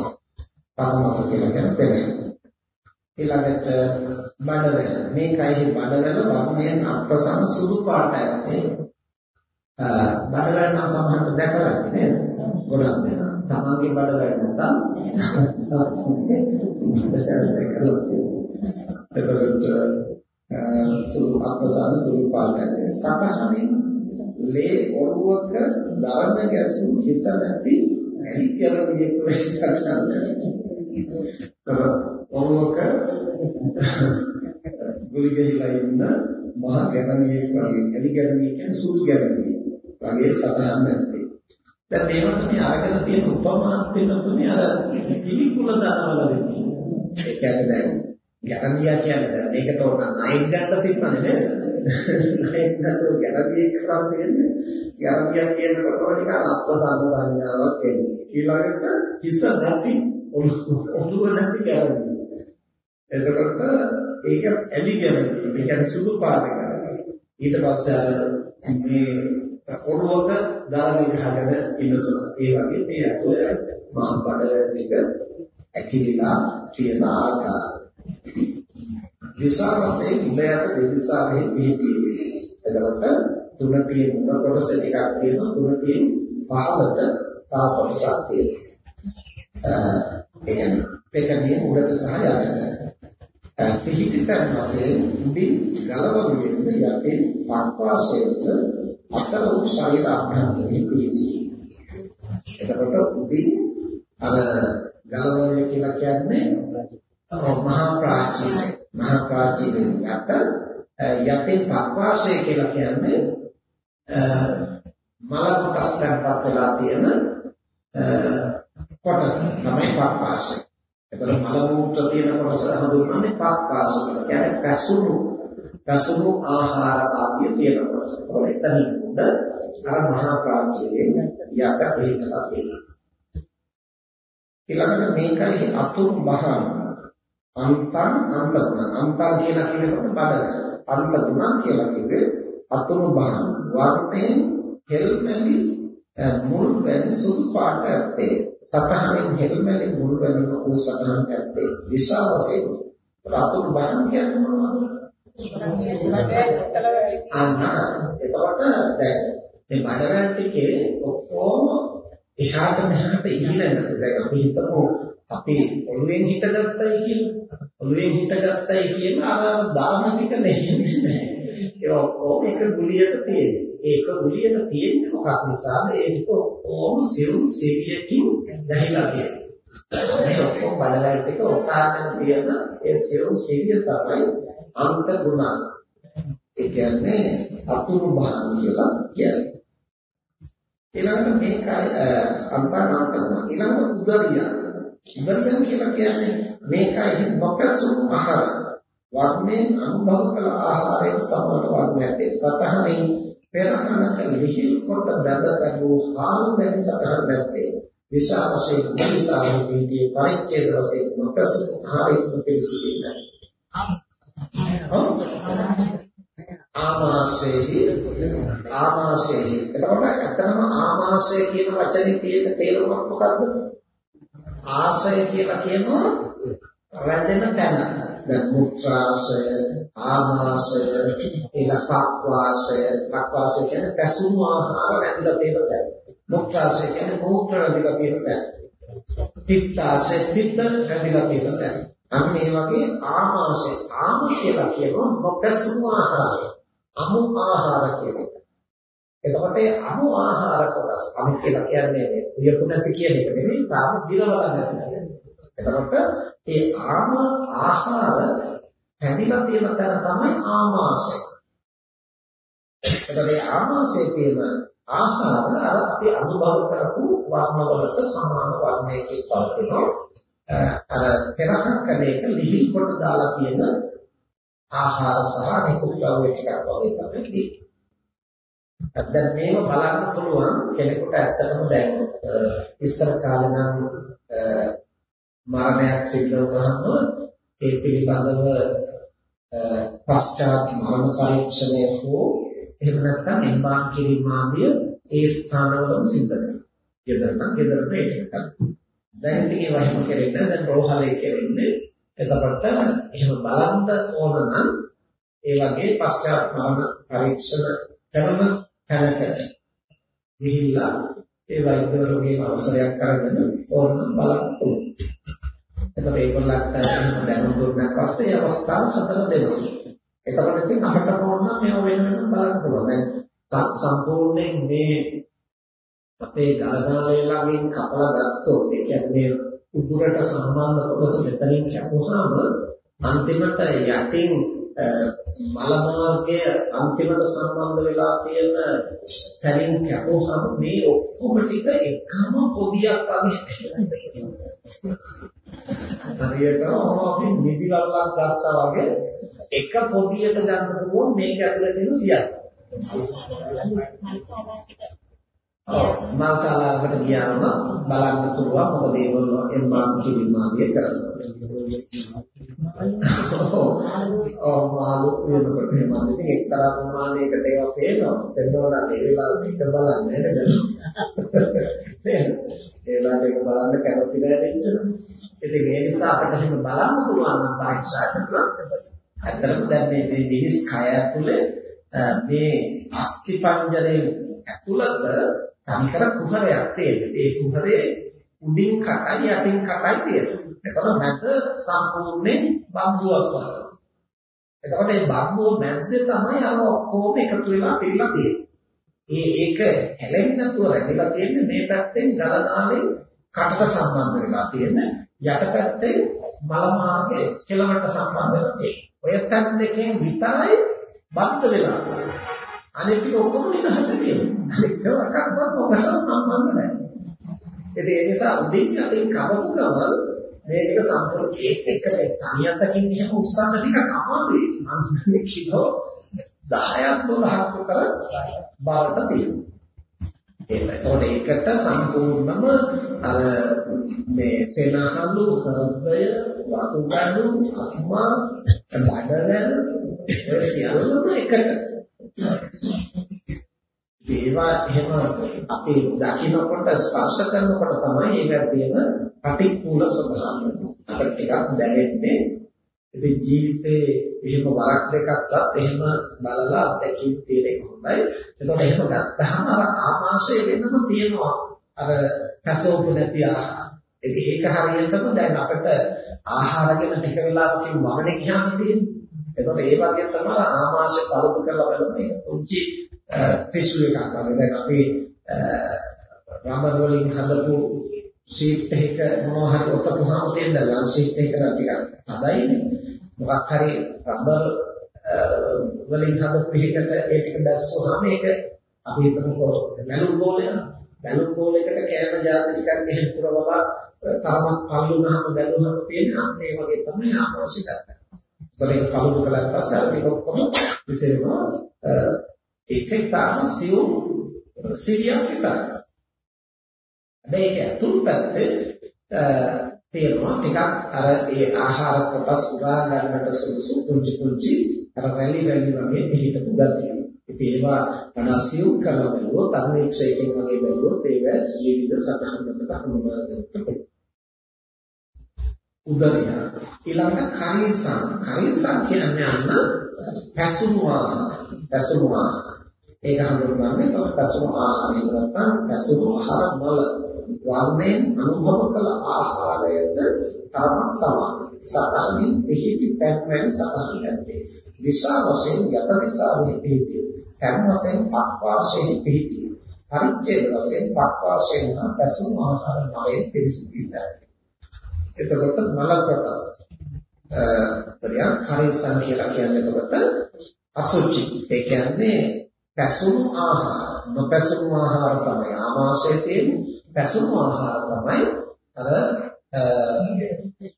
පවමස කියලා කියන්නේ පෙරහන ඊළඟට බඩවැල මේකයි බඩවැල වර්ණයෙන් අප්‍රසන්න සුදු පාට ඇත්තේ. බඩවැල නම් සමහරට දැකලා නේද? ගොඩක් දෙනා. තමන්ගේ බඩ වැඩ නැත්නම් එතකොට සුළු අපසාන සුළු පාඩක සතහනේ ලේ ඔරුවක දරන ගැසු හිස නැති ඇලි කරන්නේ ප්‍රශ්නයක් ඔරුවක ගුලි ගහලා ඉන්න මහා ගැරණියෙක් වගේ ඇලි ගැරණිය කියන්නේ සුළු ගැරණිය වගේ සතහන් නැති. දැන් මේවා තමයි අරගෙන තියෙන උපමාත් වෙනතුනේ අර පිළිකුල දානවල වෙන්නේ. ඒ කියන්නේ දැන් ගැරන්ඩියා කියන්නේ දැන් මේකට ඕන ණයක් ගන්න තිබ්බනේ නේද? ණයක් නැතුව ගැරන්ඩිය කරන් දෙන්නේ. ගැරන්ඩියක් කියනකොට නිකන් අප්‍රසන්න සංඥාවක් එන්නේ. ඊළඟට හිස නැති ඔළුව නැති ගැරන්ඩිය. එතකොට ඒක ඇලි ගැරන්ඩිය. ඒ කියන්නේ සුදු පාට ගැරන්ඩිය. ඊට පස්සේ අර මේ ඔරුවක දාලා ගහගෙන ඉන්නසොන. ඒ වගේ මේ ඇතුලේ මහා බඩ ටික ඇකිලිලා තියෙන ආකාරය. විසාවසේ ඉබයට දෙදිසාවේ පිහිටි. එතකොට තුනටිය මුල කොටස ටිකක් තියෙනවා තුනටිය පහළට තව කොටසක් තියෙනවා. ඒ කියන්නේ පෙකණිය උඩට සහ යටට. පිහිටිතන් වශයෙන් උඩින් ගලවගෙන යටින් පක්වාශයට අතර වූ ශරීර අභ්‍යන්තරයේ පිහිටි. එතකොට උඩින් අර ගලවලේ කියලා කියන්නේ මහා ප්‍රාචීන මහා ප්‍රාචීන යට යටින් පක්වාශය කියලා කියන්නේ මල කොටස් ගන්නපත් වෙලා තියෙන කොටස තමයි පක්වාශය. එතකොට මල මූත්‍ර තියෙන කොටස හඳුන්වන්නේ පක්වාශය කියලා. කියන්නේ පැසුණු පැසුණු ආහාර ආදී තියෙන කොටස. ඒකට එතනින් උඩ අර මහා ප්‍රාචීනයේ යට පිළිකලා තියෙනවා. ඊළඟට මේකයි අතුරු බහන අන්තං අන්තගුණ අන්තං කියලා කියනකොට බඩ අන්තගුණ කියලා කිව්වේ අතුරු බහන වර්ණයෙන් හෙල්මැලි මුල් වැනි සුදු පාට ඇත්තේ. සතහනින් හෙල්මැලි මුල් වැනි වූ සතහන් ඇත්තේ. විශාල වශයෙන්. අතුරු බහන කියන්නේ මොනවද? අන්න එතකොට දැන් මේ බඩවැල් ටිකේ ඔක්කොම එහාට මෙහාට ඉහිලෙන්නද දැන් අපි හිතමු අපි ඔළුවෙන් හිටගත්තයි කියලා. ඔළුවෙන් හිටගත්තයි කියන අර දාන ටික නෙන්නේ ඒ ඔක්කොම එක ගුලියට තියෙන්නේ ඒක ගුලියට තියෙන්නේ මොකක් නිසාද? ඒ ටික ඔක්කොම සිරුම් සිරියකින් දැහිලා තියෙන්නේ මේ ඔක්කොම බලවැල් ටික ඔකාගෙන තියෙන ඒ සිරුම් සිරිය තමයි අන්ත ගුණ ඒ කියන්නේ අතුරු බහන් කියලා කියන්නේ ඊළඟට මේකයි අන්තනාන්ත ඊළඟට උදරිය. උදරිය කියලා කියන්නේ මේකයි නොකසුණු ආහාර. වර්ණයෙන් අනුභව කළ ආහාරයෙන් සමාන වර්ණයක් සතහනින් පෙරහනක ලිහිල් කොට බඳ තබූ හාල් වැනි සතහන් නැත්තේ. විශාල වශයෙන් විශාල වේදී පරිච්ඡේද වශයෙන් නොකසුණු ආහාරයෙන් පිළිසිතින්නේ. ආමාශයෙහි ආමාශයෙහි එතකොට ඇත්තම ආමාශය කියන වචනේ තියෙන තේරුමක් මොකද්ද? ආශය කියලා කියනවා රැඳෙන තැන. දැන් මුත්‍රාශය ආමාශය ඉලක්වාශය ලක්වාශය කියන්නේ පැසුණු ආහාර රැඳිලා තියෙන තැන. මුත්‍රාශය කියන්නේ මූත්‍ර රැඳිලා තියෙන තැන. පිත්තාශය පිත්ත රැඳිලා තියෙන තැන. අන්න මේ වගේ ආමාශය ආම කියලා කියනවා නොපැසුණු ආහාරය අමු ආහාර කියන එක. එතකොට අමු ආහාර කොටස් අමු කියලා කියන්නේ උයපු නැති කියන එක නෙමෙයි තාම දිරවලා නැති කියන්නේ. එතකොට ඒ ආම ආහාර හැදිලා තියෙන තැන තමයි ආමාශය. එතකොට ඒ ආමාශයේ තියෙන ආහාර අර අපි අනුභව කරපු වර්ණවලට සමාන වර්ණයකින් පවතිනවා. අර පෙරහන් කලේක ලිහිල් කොට දාලා තියෙන ආහාර සහ නිකුත් ද්‍රව්‍ය ටිකක් වගේ තමයි තියෙන්නේ. දැන් මේව බලන්න පුළුවන් කෙනෙකුට ඇත්තටම දැන් ඉස්සර කාලේ නම් මරණයක් සිද්ධ වුණාම ඒ පිළිබඳව පශ්චාත් මරණ පරීක්ෂණය හෝ එහෙම නැත්නම් එම්බාම් කිරීම ආදිය ඒ ස්ථානවලම සිද්ධ කරනවා. ගෙදර නම් ගෙදරට ඒක කරනවා. දැන් ඉතින් ඒ වහිම කෙරෙන්න දැන් රෝහලේ කෙරෙන්නේ එතකොට එහෙම බලන්න ඕන නම් ඒ වගේ පශ්චාත්තාප පරීක්ෂණ කරන තැනකට ගිහිල්ලා ඒ වෛද්‍යවරුගේ අවසරයක් අරගෙන ඕනනම් බලන්න පුළුවන්. එතකොට ඒගොල්ලන්ට දැනුම් දුන්නාට පස්සේ අවස්ථාව හතර දෙනවා. එතකොට ඉතින් අපිට ඕන නම් මේව වෙන වෙනම බලන්න පුළුවන්. දැන් සම්පූර්ණයෙන් මේ අපේ ගානාලේ ළඟින් කපලා ගත්තොත් ඒ කියන්නේ උගුරට සම්බන්ධ කොටස මෙතනින් කැපුවාම අන්තිමට යටින් මල මාර්ගය අන්තිමට සම්බන්ධ වෙලා තියෙන තැනින් කැපුවාම මේ ඔක්කොම ටික එකම පොදියක් වගේ හරියට අපි නිදිලල්ලක් ගත්තා වගේ එක පොදියට ගන්න පුළුවන් මේක ඇතුලේ තියෙන සියල්ල. මාසාලාවකට ගියාම බලන්න පුළුවන් මොකද ඒගොල්ලෝ එම්බාම් කිවිමාදිය කරනවා. ඔව් මාළු වෙනකොට එහෙම ඉතින් එක්තරා ප්‍රමාණයකට ඒවා පේනවා. එතකොට ඒ වෙලාවට එක බලන්නේ නේද? ඒ වෙලාවට බලන්න කැමති නැහැ නේද? ඉතින් ඒ නිසා අපිට එහෙම බලන්න පුළුවන් නම් පරීක්ෂා කරලා ඇත්තටම දැන් මේ මේ මිනිස් කය ඇතුලේ මේ අස්ථි පංජරයේ ඇතුළත තනිකර කුහරයක් තියෙනවා. ඒ කුහරේ උඩින් කටයි යටින් කටයි තියෙනවා. එතකොට මැද සම්පූර්ණයෙන් බම්බුවක් වගේ. එතකොට මේ බම්බුව මැද්දේ තමයි අර ඔක්කොම එකතු වෙලා පිළිලා තියෙන්නේ. ඒ ඒක හැලෙන්නේ නැතුව රැඳිලා තියෙන්නේ මේ පැත්තෙන් ගලනාලේ කටට සම්බන්ධ වෙලා තියෙන යට පැත්තේ මල මාර්ගයේ කෙළවරට සම්බන්ධ වෙලා තියෙන. ඔය පැත්ත දෙකෙන් විතරයි බද්ධ වෙලා තියෙන්නේ. අනිත් ටික ඔක්කොම නිදහස තියෙනවා. අනිත් ඒවාකවත් මොකක්ද සම්බන්ධ නැහැ. ඒ නිසා උදින් යටින් කවපු ගමන් මේ ටික සම්පූර්ණ කේක් එක මේ තනියටකින් එහෙම උස්සන්න ටිකක් අමාරුයි. මම කියන්නේ කිලෝ 10ක් 12ක් විතර බාරට තියෙනවා. ඒකට ඒකට සම්පූර්ණම අර මේ පෙනහළු හෘදය වකුගඩු අක්මා බඩවැල් ඒ සියල්ලම එකට ඒවා එහෙම අපි දකින්නකොට ස්පර්ශ කරනකොට තමයි ඒකට තියෙන පටික්කුල ස්වභාවය අපිට ටිකක් දැනෙන්නේ ඉතින් ජීවිතේ එහෙම වරක් දෙකක්වත් එහෙම බලලා අත්දැකීම් තියෙන එක හොඳයි. එතකොට එහෙම ගත්තාම අර ආමාශය වෙනම තියෙනවා. අර පැසෝපු නැති ආහාර. ඉතින් ඒක හරියටම දැන් අපිට ආහාර ගැන ටික වෙලාවකින් වමනේ ගියාම තියෙන්නේ. එතකොට ඒ වගේ තමයි ආමාශය පරුදු කරලා බලන මේ පුංචි ටිෂු එකක් වගේ. දැන් අපි රබර් වලින් හදපු ෂීට් එකක මොනවා හරි ඔතපුවාම තියෙන ලන් ෂීට් එක ටිකක් හදයිනේ. මොකක් හරි රබර් වලින් හදපු පිටකට ඒ ටික දැස්සුවාම ඒක අපි හිතමුකෝ බැලුම් බෝලයක් බැලුම් බෝලයකට කෑම જાති ටිකක් මෙහෙම පුරවලා තරමක් පල්ලු වුණාම බැලුවම තියෙන මේ වගේ තමයි ආපෝසි කරන්නේ. බලේ පල්ලු කළාට පස්සේ අපි ඔක්කොම විසෙනවා ඒක ඉතාම සියුම් සිරියක් විතරයි. මේක අතුල් පැත්තේ තේරෙනවා ටිකක් අර ඒ ආහාර කොටස් උරා ගන්නට සුදුසු කුංචි කුංචි අර රැලි රැලි වගේ පිළිටපු ගතිය. ඉතින් ඒවා අනසියු කරලා බලුවොත් අනුේක්ෂයකින් වගේ බලුවොත් ඒක ජීවිත සතහනකට අනුමාන කරනවා. උදරය ඊළඟ කරිසං කරිසං කියන්නේ අන්න පැසුමුවා පැසුමුවා ඒක හඳුන්වන්නේ තමයි පැසුමු ආහාරය නැත්නම් පැසුමු ආහාර මල වර්ණයෙන් අනුභව කළ ආහාරයට තරමක් සමානයි. සතහින් පිහිටි පැත්මෙන් සතහින් නැත්තේ. දිශා වශයෙන් යත දිශාවෙහි පිහිටි. කර්ම වශයෙන් පක්වාශයෙන් පිහිටි. පරිච්ඡේද වශයෙන් පක්වාශයෙන් හා පැසුම් ආහාර නවයෙන් පිරිසිදුයි. එතකොට මල කොටස් අ කරිසන් කියලා කියන්නේ එතකොට අසුචි. ඒ කියන්නේ පැසුම් ආහාර නොපැසුම් ආහාර තමයි ආමාශයේ තියෙන්නේ පැසුණු ආහාර තමයි අර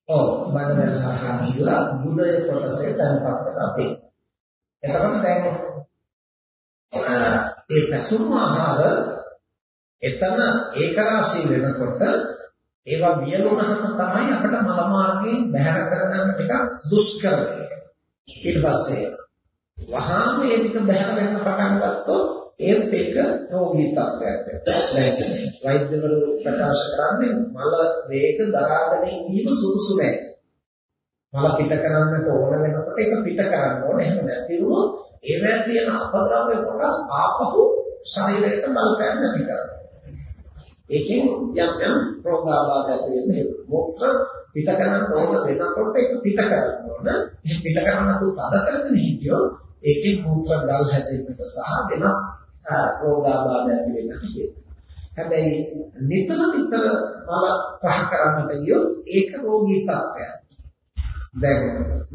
ඔව් බඩවැල් ආහාර කියලා ගුණය කොටසේ තැන්පත් කරලා තියෙන්නේ. එතකොට දැන් ඒ පැසුණු ආහාර එතන ඒකරාශී වෙනකොට ඒවා වියලුනහම තමයි අපිට මල මාර්ගයෙන් බැහැර කරගන්න ටිකක් දුෂ්කර වෙන්නේ. ඊට පස්සේ වහාම ඒ ටික බැහැර වෙන්න පටන් ගත්තොත් ඒත් එක රෝගී තත්ත්වයක් දැන් වෛද්‍යවරු ප්‍රකාශ කරන්නේ මල වේග දරාගෙන ඉඳීම සුදුසු නැහැ. මල පිට කරන්නට ඕන වෙනකොට ඒක පිට කරන්න ඕන. එහෙම නැති වුණොත් ඒවැ තියෙන අපද්‍රව්‍ය කොටස් ආපහු ශරීරයට බලපෑම් නැති කරනවා. ඒකෙන් යම් යම් රෝගාබාධ ඇති වෙන්නේ. මොකද පිට කරන්න ඕන වෙනකොට ඒක පිට කරන්න ඕන. ඒ පිට කරන්න තු තද කරගෙන හිටියොත් ඒකෙන් මූත්‍ර ගල් හැදෙන්නට සහ වෙනත් රෝගාබාධ ඇති වෙන්න හේතුව. හැබැයි නිතර නිතර මල පහ කරන්නට ගියොත් ඒක රෝගී තත්ත්වයක්. දැන්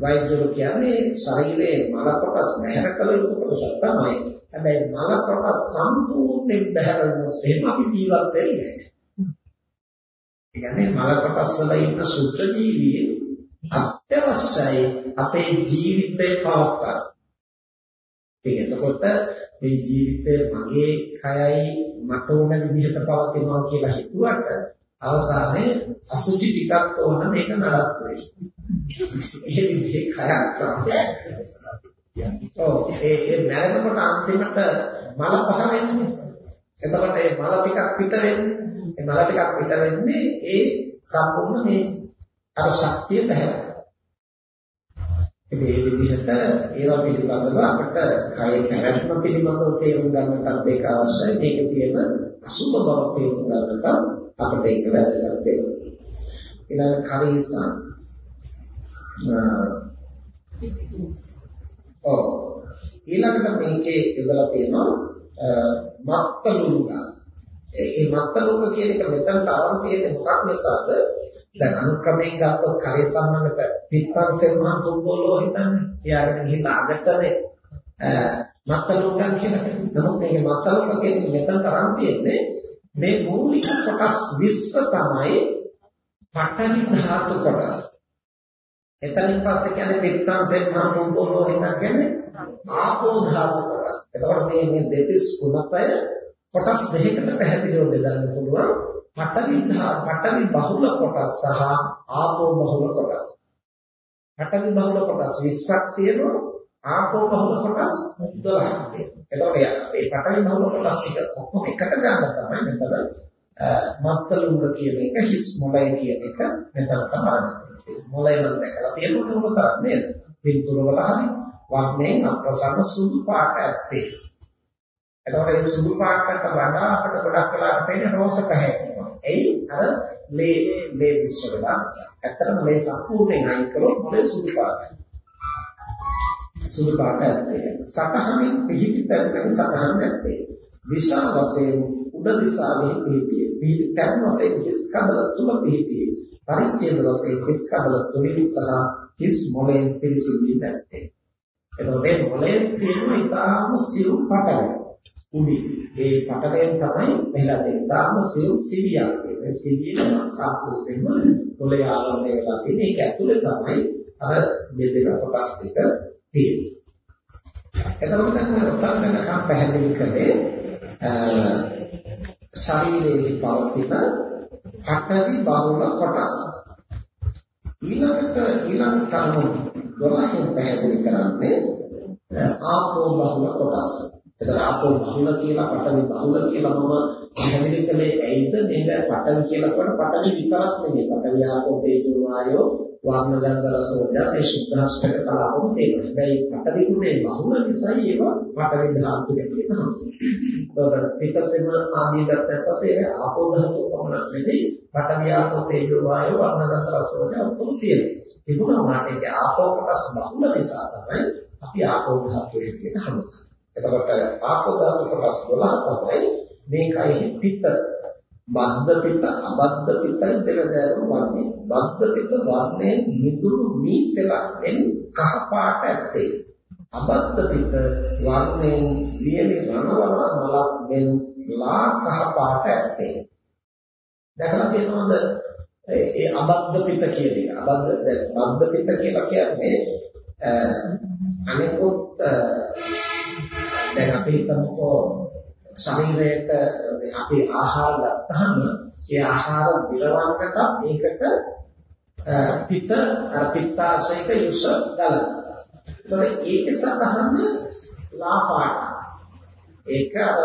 වෛද්‍යවරු කියන්නේ ශරීරයේ මල කොටස් බහැර කළ යුතු කොටසක් තමයි. හැබැයි මල කොටස් සම්පූර්ණයෙන් බහැර වුණොත් එහෙම අපි ජීවත් වෙන්නේ නැහැ. ඒ කියන්නේ මල කොටස් වල ඉන්න සුත්‍ර ජීවීන් අත්‍යවශ්‍යයි අපේ ජීවිතේ පවත්වා. ඒක එතකොට මේ ජීවිතය මගේ කයයි මට ඕන විදිහට පවතිනවා කියලා හිතුවට අවසානයේ අසුචි ටිකක් ඕන මේක නඩත්තු වෙයි. ඒ විදිහේ කයක් ඔව් ඒ ඒ මැරෙනකොට අන්තිමට මල පහ වෙන්නේ. එතකොට මේ මල ටිකක් පිට වෙන්නේ. මේ මල ටිකක් පිට වෙන්නේ ඒ සම්පූර්ණ මේ අර ශක්තිය පැහැර. ඉතින් මේ විදිහට ඒවා පිළිබඳව අපිට කය පැවැත්ම පිළිබඳව තේරුම් ගන්නටත් ඒක අවශ්‍යයි. මේක තියෙන අසුභ බව තේරුම් ගන්නට අපිට ඒක වැදගත් වෙනවා. ඊළඟ කරීසා ඔව් ඊළඟට මේකේ යොදලා තියෙනවා මත්තලුංග. ඒ මත්තලුංග කියන එක මෙතනට අරන් තියෙන්නේ මොකක් නිසාද? දැන් අනුක්‍රමයෙන් ගත්තොත් කරේ සම්මන්විත පිටපත් සෙල්මන් තුන්දෝලෝ හිතන්නේ. එයාගෙන ගිහින් අගටනේ මත්තලුංග කියලා. නමුත් මේ මත්තලුංග කියන්නේ මෙතනට අරන් තියෙන්නේ මේ මූලික කොටස් 20 තමයි පඨවි ධාතු කොටස්. එතනින් පස්සේ කියන්නේ පිට්ඨං සෙම්මා මොංගෝලෝ හිතක් කියන්නේ ආපෝ ධාතු කොටස්. එතකොට මේ මේ දෙතිස් ගුණපය කොටස් දෙකකට පැහැදිලිව බෙදන්න පුළුවන්. පඨවි ධා පඨවි බහුල කොටස් සහ ආපෝ බහුල කොටස්. පඨවි බහුල කොටස් 20ක් තියෙනවා. ආපෝ බහුල කොටස් 12ක් තියෙනවා. එතකොට මේ පඨවි බහුල කොටස් ටික ඔක්කොම එකට ගන්න තමයි මෙතන මත්තලුංග කියන එක හිස් මොළය කියන එක මෙතන තමයි. මොළය නම් දැකලා තියෙනකොට මොකද කරන්නේ? පින්තුර වල හරි වර්ණයෙන් අප්‍රසන්න සුදු පාට ඇත්තේ. එතකොට මේ සුදු පාටකට වඩා අපිට ගොඩක් වෙලාවට පේන්නේ රෝස පැහැයෙනවා. එයි අර මේ මේ විශ්ව වෙලා නිසා. ඇත්තටම මේ සම්පූර්ණයෙන් අයින් කරොත් මොලේ සුදු පාටයි. සුදු පාට ඇත්තේ. සතහමින් පිහිටි තැනක සතහන් ඇත්තේ. දිශා වශයෙන් උඩ දිශාවේ පිහිටියේ. පිහිටි තැන් වශයෙන් හිස් කබල තුල පිහිටියේ. පරිච්ඡේද වශයෙන් හිස් කබල තුලින් සහ හිස් මොලෙන් පිරිසිදුයි නැත්තේ. එතකොට මේ මොලේ තියෙන ඉතාම සියුම් පටලයි. උඩි. ඒ පටලයෙන් තමයි මෙහෙලා තියෙන්නේ. ඉතාම සියුම් සිවියක්. මේ සිවිල සම්පූර්ණයෙන්ම මොලේ ආවරණය වෙලා තියෙන. ඒක ඇතුලේ තමයි අර මෙදෙන කොටස් ටික තියෙන්නේ. එතකොට දැන් ඔය උත්තර දෙනකම් පැහැදිලි කළේ ශරීරයේ පවතින පඨවි බහුල කොටස්. ඊළඟට ඊළඟ කරුණු 12කින් පැහැදිලි කරන්නේ ආපෝ බහුල කොටස්. එතන ආපෝ බහුල කියලා පඨවි බහුල කියලා මම පැහැදිලි කළේ ඇයිද මේක පඨවි කියලා කියන පඨවි විතරක් නෙමෙයි. පඨවි ආපෝ තේජෝ වායෝ වර්ණ ගන්ධ රස වර්ණ මේ සුද්ධාෂ්ටක කලාවම තියෙනවා. හැබැයි පඨවි ගුණේ බහුල නිසා ඒවා පඨවි ධාතු කියලා කියනවා. පිටසෙම ආදී ගත්තට පස්සේ ආපෝ ධාතු පමණක් නෙමෙයි පඨවි ආපෝ තේජෝ වායෝ වර්ණ ගන්ධ රස වර්ණ ඔක්කොම තියෙනවා. තිබුණා වුණාට ඒක ආපෝ කොටස් බහුල නිසා තමයි අපි ආපෝ ධාතු කියන හඳුන්වන්නේ. එතකොට ආපෝ ධාතු කොටස් 12 තමයි මේකයි පිට බද්ධ පිට අබද්ධ පිටයි දෙකදෑරුම් වන්නේ. බද්ධ පිට වර්ණයෙන් මිදුණු මීතලෙන් කහ පාට ඇත්තේ. අබද්ධ පිට වර්ණයෙන් වියලි රණවර මලක් මෙන් ලා කහ පාට ඇත්තේ. දැකලා තියෙනවද ඒ අබද්ධ පිට කියන එක? අබද්ධ දැන් බද්ධ පිට කියලා කියන්නේ අනිකුත් දැන් අපි හිතමුකෝ ශරීරයට අපි ආහාර ගත්තාම ඒ ආහාර දිරවන්නට ඒකට පිට පිත්තාශයක යුෂ ගලනවා. ඒතකොට ඒකේ සතහන ලාපාට. ඒක අර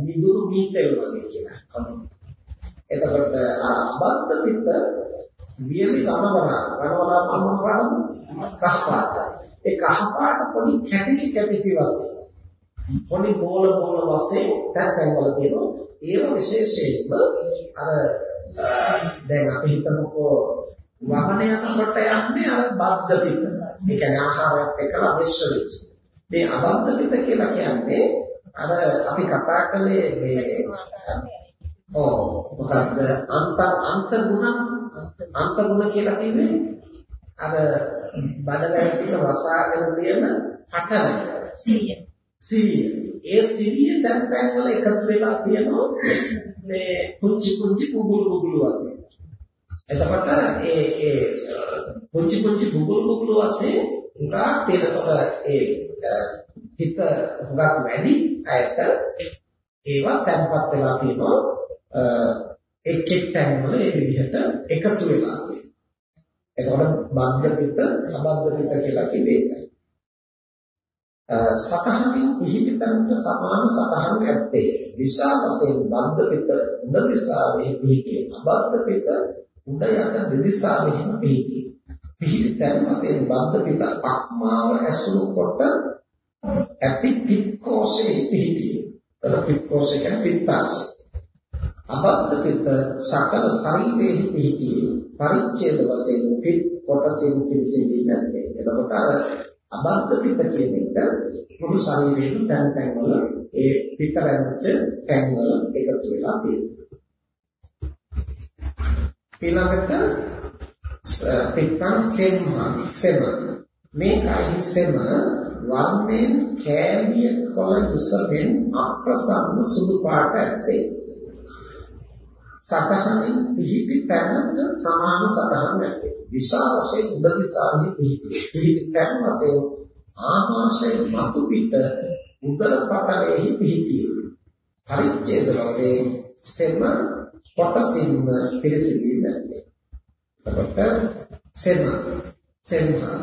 මිදුරු මීතෙල් වගේ කියලා කමු. එතකොට අබද්ද පිට වියලි රණවනා රණවනා මම කහ පාට. ඒ කහ පාට පොඩි කැටි කැටි වශයෙන් පොඩි බෝල බෝල වශයෙන් තැන් වල තියෙනවා. ඒව විශේෂයෙන්ම අර දැන් අපි හිතමුකෝ වමන යනකොට යන්නේ අර බද්ධ පිට. ඒ කියන්නේ ආහාරයක් එක්කලා මිශ්‍ර වෙච්ච. මේ අබද්ධ පිට කියලා කියන්නේ අර අපි කතා කළේ මේ ඔව් මොකක්ද අන්ත අන්ත ගුණ අන්ත ගුණ කියලා කියන්නේ අර බඩවැල් ටික වසාගෙන තියෙන පටල. සිරිය. ඒ සිරිය තැන් තැන් වල එකතු වෙලා තියෙනවා මේ පුංචි පුංචි බුබුලු බුබුලු වශයෙන්. එතකොට ඒ ඒ පුංචි පුංචි බුබුලු බුබුලු වශයෙන් උගා තේරතොට ඒ හිත හුඟක් වැඩි අයට ඒවා තැන්පත් වෙලා තියෙනවා එක් එක් තැන් වල මේ විදිහට එකතු වෙලා තියෙනවා. එතකොට බද්ධ පිට, අබද්ධ පිට කියලා කිව්වේ ඒකයි. සතහනින් පිහිටිතන්ට සමාන සතහන් ඇත්තේ. දිශා වශයෙන් බද්ධ පිට උඩ දිශාවේ පිහිටි අබද්ධ පිට උඩ යට දෙදිශාවෙහිම පිහිටි පිහිටිතන් වශයෙන් බද්ධ පිට අක්මාව ඇසුරු කොට ඇති පික්කෝෂේ පිහිටි තර පික්කෝෂේ කියන්නේ පිත්තාශය අබද්ධ පිට සකල ශරීරයේ පිහිටි පරිච්ඡේද වශයෙන් පිට කොටසින් පිළිසිඳී නැත්තේ එතකොට අර අබද්ධ පිට කියන එක මුළු ශරීරේම තැන් තැන් වල ඒ පිට රැඳිච්ච තැන් වල එකතු වෙලා තියෙනවා. ඊළඟට පිටකන් සෙම්හා සෙම මේකයි සෙම වර්ණයෙන් කෑලිය කොළ දුසෙන් අප්‍රසන්න සුදු පාට ඇත්තේ. සතහනින් පිහිටි තැනට සමාන සතහන් නැත්තේ. දිශා වශයෙන් උඩ දිශාවෙහි පිහිටි. පිහිටි තැන වශයෙන් ආකාශයේ මතු පිට උදර පටලෙහි පිහිටි. පරිච්ඡේද වශයෙන් සෙම කොටසින්ම පිරිසිදුයි නැත්තේ. එතකොට සෙම සෙම්හා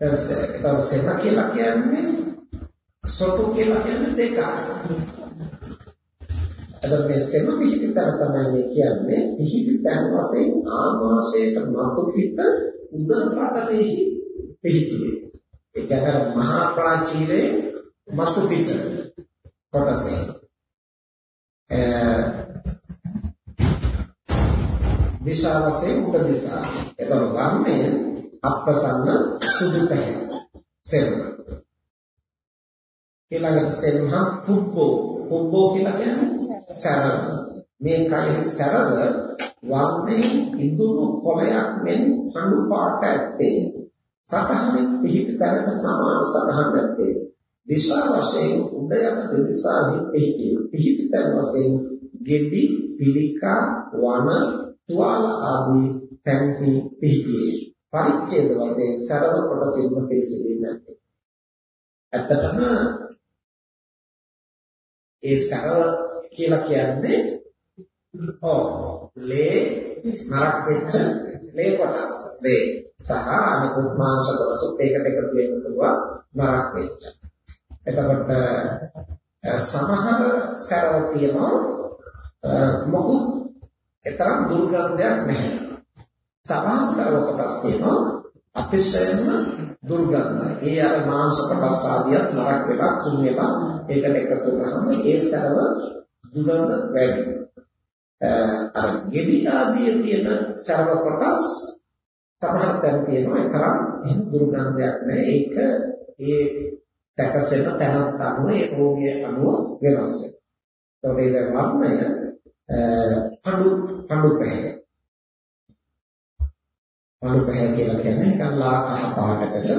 එතකොට සෙම කියලා කියන්නේ සොටු කියලා කියන්නේ දෙකයි. එතකොට මේ සෙම පිහිටිතර තමයි මේ කියන්නේ පිහිටිතන් වශයෙන් ආමාශයට මතු පිට උදර පටලෙහි පිහිටියේ. ඒ කියන්නේ මහා ප්‍රාචීරයේ මතු පිට කොටසේ. දිශා වශයෙන් උඩ දිශා. එතකොට වර්ණය අප්‍රසන්න සුදු පැහැය. සෙම. ඊළඟට සෙම්හ පුබ්බෝ. පුබ්බෝ කියලා කියන්නේ සරල. මේ කයෙහි සරල වර්ණයේ ඉදුණු කොළයක් මෙන් හඳු පාට ඇත්තේ. සතහනේ පිහිටි තැනට සමාන සතහන් ඇත්තේ. දිශා වශයෙන් උඩ යට දෙදිසාවෙහි පිහිටි. පිහිටි තැන වශයෙන් ගෙඩි, පිළිකා, වන, තුවාල ආදී තැන්හි පිහිටියේ. පරිච්ඡේද වශයෙන් සරල කොටසින්ම පිළිසිඳින්නේ නැත්තේ. ඇත්තටම ඒ සරල කියලා කියන්නේ ඔව් ලේ නරක වෙච්ච ලේ කොටස් ලේ සහ අනිකුත් මාංශ කොටස් ඒකට එකතු වෙන්න පුළුවන් නරක වෙච්ච. එතකොට සමහර සරල තියෙනවා මොකුත් ඒතරම් දුර්ගන්ධයක් නැහැ. සමහර සරල කොටස් තියෙනවා අතිශයින්ම දුර්ගන්ධයි. ඒ අර මාංශ කොටස් ආදියත් නරක වෙලා කුණු වෙලා ඒකට එකතු කරාම ඒ සරල දුර්ගන්ධ වැඩි. අර ගෙඩි ආදී තියෙන සරල කොටස් සමහර තැන් තියෙනවා ඒ තරම් එහෙම දුර්ගන්ධයක් නැහැ. ඒක ඒ සැකසෙන තැනත් අනුව ඒ රෝගයේ අනුව වෙනස් වෙනවා. ඒකට ඒ වර්ණය පඩු පඩු පැහැ. පඩු පැහැ කියලා කියන්නේ නිකන් ලා කහ පාටකට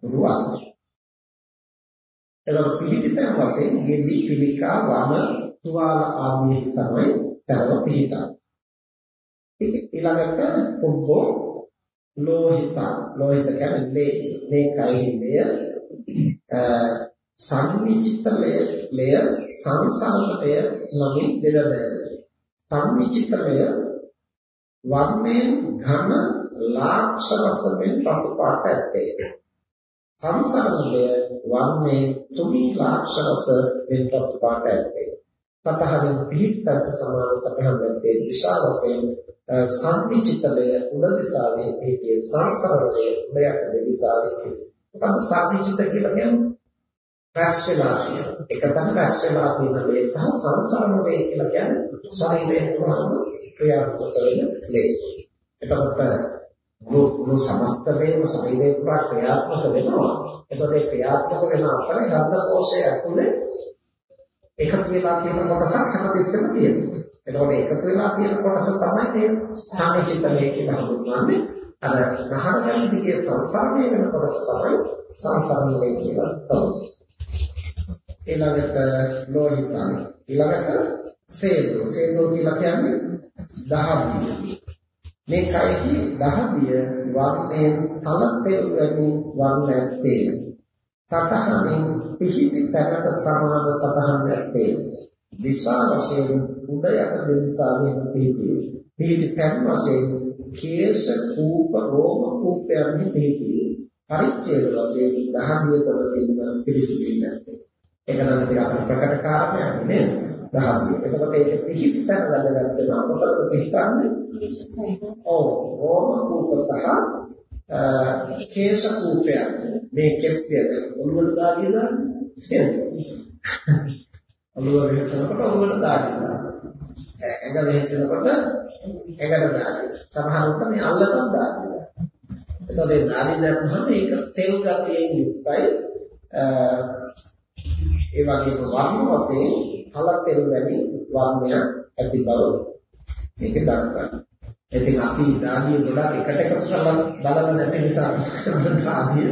පුරුවක්. එතකොට පිළිපිටන වශයෙන් ගෙඩි පිළිකා වන තුවාල ආදී තමයි සරව පිළිකා. ඊළඟට පොබ්බෝ ලෝහිත ලෝහිත කියන්නේ ලේ මේ කයින්දය සංවිචිතලය ලය සංසාරණය නමින් දෙරබැයි සම්මිචිතමය වර්ණයෙන් ඝන ලාක්ෂරසයෙන් රතු පාට ඇත්තේ. සංසරණය වර්ණයෙන් තුමි ලාක්ෂරස වෙන රතු පාට ඇත්තේ. සතහනින් පිහිටතට සමාන සතහන් ඇත්තේ දිශා වශයෙන් සම්මිචිතලය උඩ දිශාවේ පිහිටියේ සංසරණය උඩ යට දිශාවේ පිහිටියේ. මොකද සම්මිචිත කියලා කියන්නේ රැස් වෙලා තියෙන. එක තැන රැස් වෙලා තියෙන ලේ සහ සංසාරම වේ කියලා කියන්නේ ශරීරයෙන් කොහොමද ක්‍රියාත්මක වෙන ලේ. එතකොට මුළු සමස්ත දේම ශරීරේ පුරා ක්‍රියාත්මක වෙනවා. එතකොට ඒ ක්‍රියාත්මක වෙන අතර හෘද කෝෂය ඇතුලේ එකතු වෙලා තියෙන කොටසක් හැමතිස්සෙම තියෙනවා. එතකොට එකතු වෙලා තියෙන කොටස තමයි මේ සාමිචිතලේ කියලා හඳුන්වන්නේ. අර නහර ගැලිගේ සංසාරණය වෙන කොටස තමයි සංසාරණය කියලා තමයි. ඊළඟට ලෝහිතං ඊළඟට සේදෝ සේදෝ කියලා කියන්නේ දහදිය මේ කයෙහි දහදිය වර්ණයෙන් තල තෙල් වැනි වර්ණ ඇත්තේ සතහනින් පිහිටි තැනට සමාන සතහන් ඇත්තේ දිශා වශයෙන් උඩ යට දෙදිසාවෙන් පිහිටි පිහිටි තැන් වශයෙන් කේශ කූප රෝම කූපයන්හි පිහිටි පරිච්ඡේද වශයෙන් දහදිය කොටසින් පිළිසිඳින්නේ ඒක නම් ඉතින් අපිට ප්‍රකට කාරණයක් නේද? දහදිය. එතකොට ඒක පිහිටතන වැදගත් වෙනවා. මොකද පිහිටන්නේ? ඔව්. රෝම කූප සහ කේශ කූපය. මේ කෙස් දෙක ඔළුවට දාගෙන දාන්නේ. ඔළුව වෙනසනකොට ඔළුවට දාගෙන දානවා. ඇඟ වෙනසනකොට ඇඟට දාගෙන. සමහරවිට මේ අල්ලපන් දාගෙන. එතකොට ඒ දාඩි දැම්මම ඒක තෙල් ගතියෙන් යුක්තයි. ඒ වගේම වර්ණ වශයෙන් කල තෙල් වැනි වර්ණයක් ඇති බව මේක දක්වනවා. ඉතින් අපි දාඩිය ගොඩක් එකට එකතු කරලා බලන්න නැති නිසා දාඩිය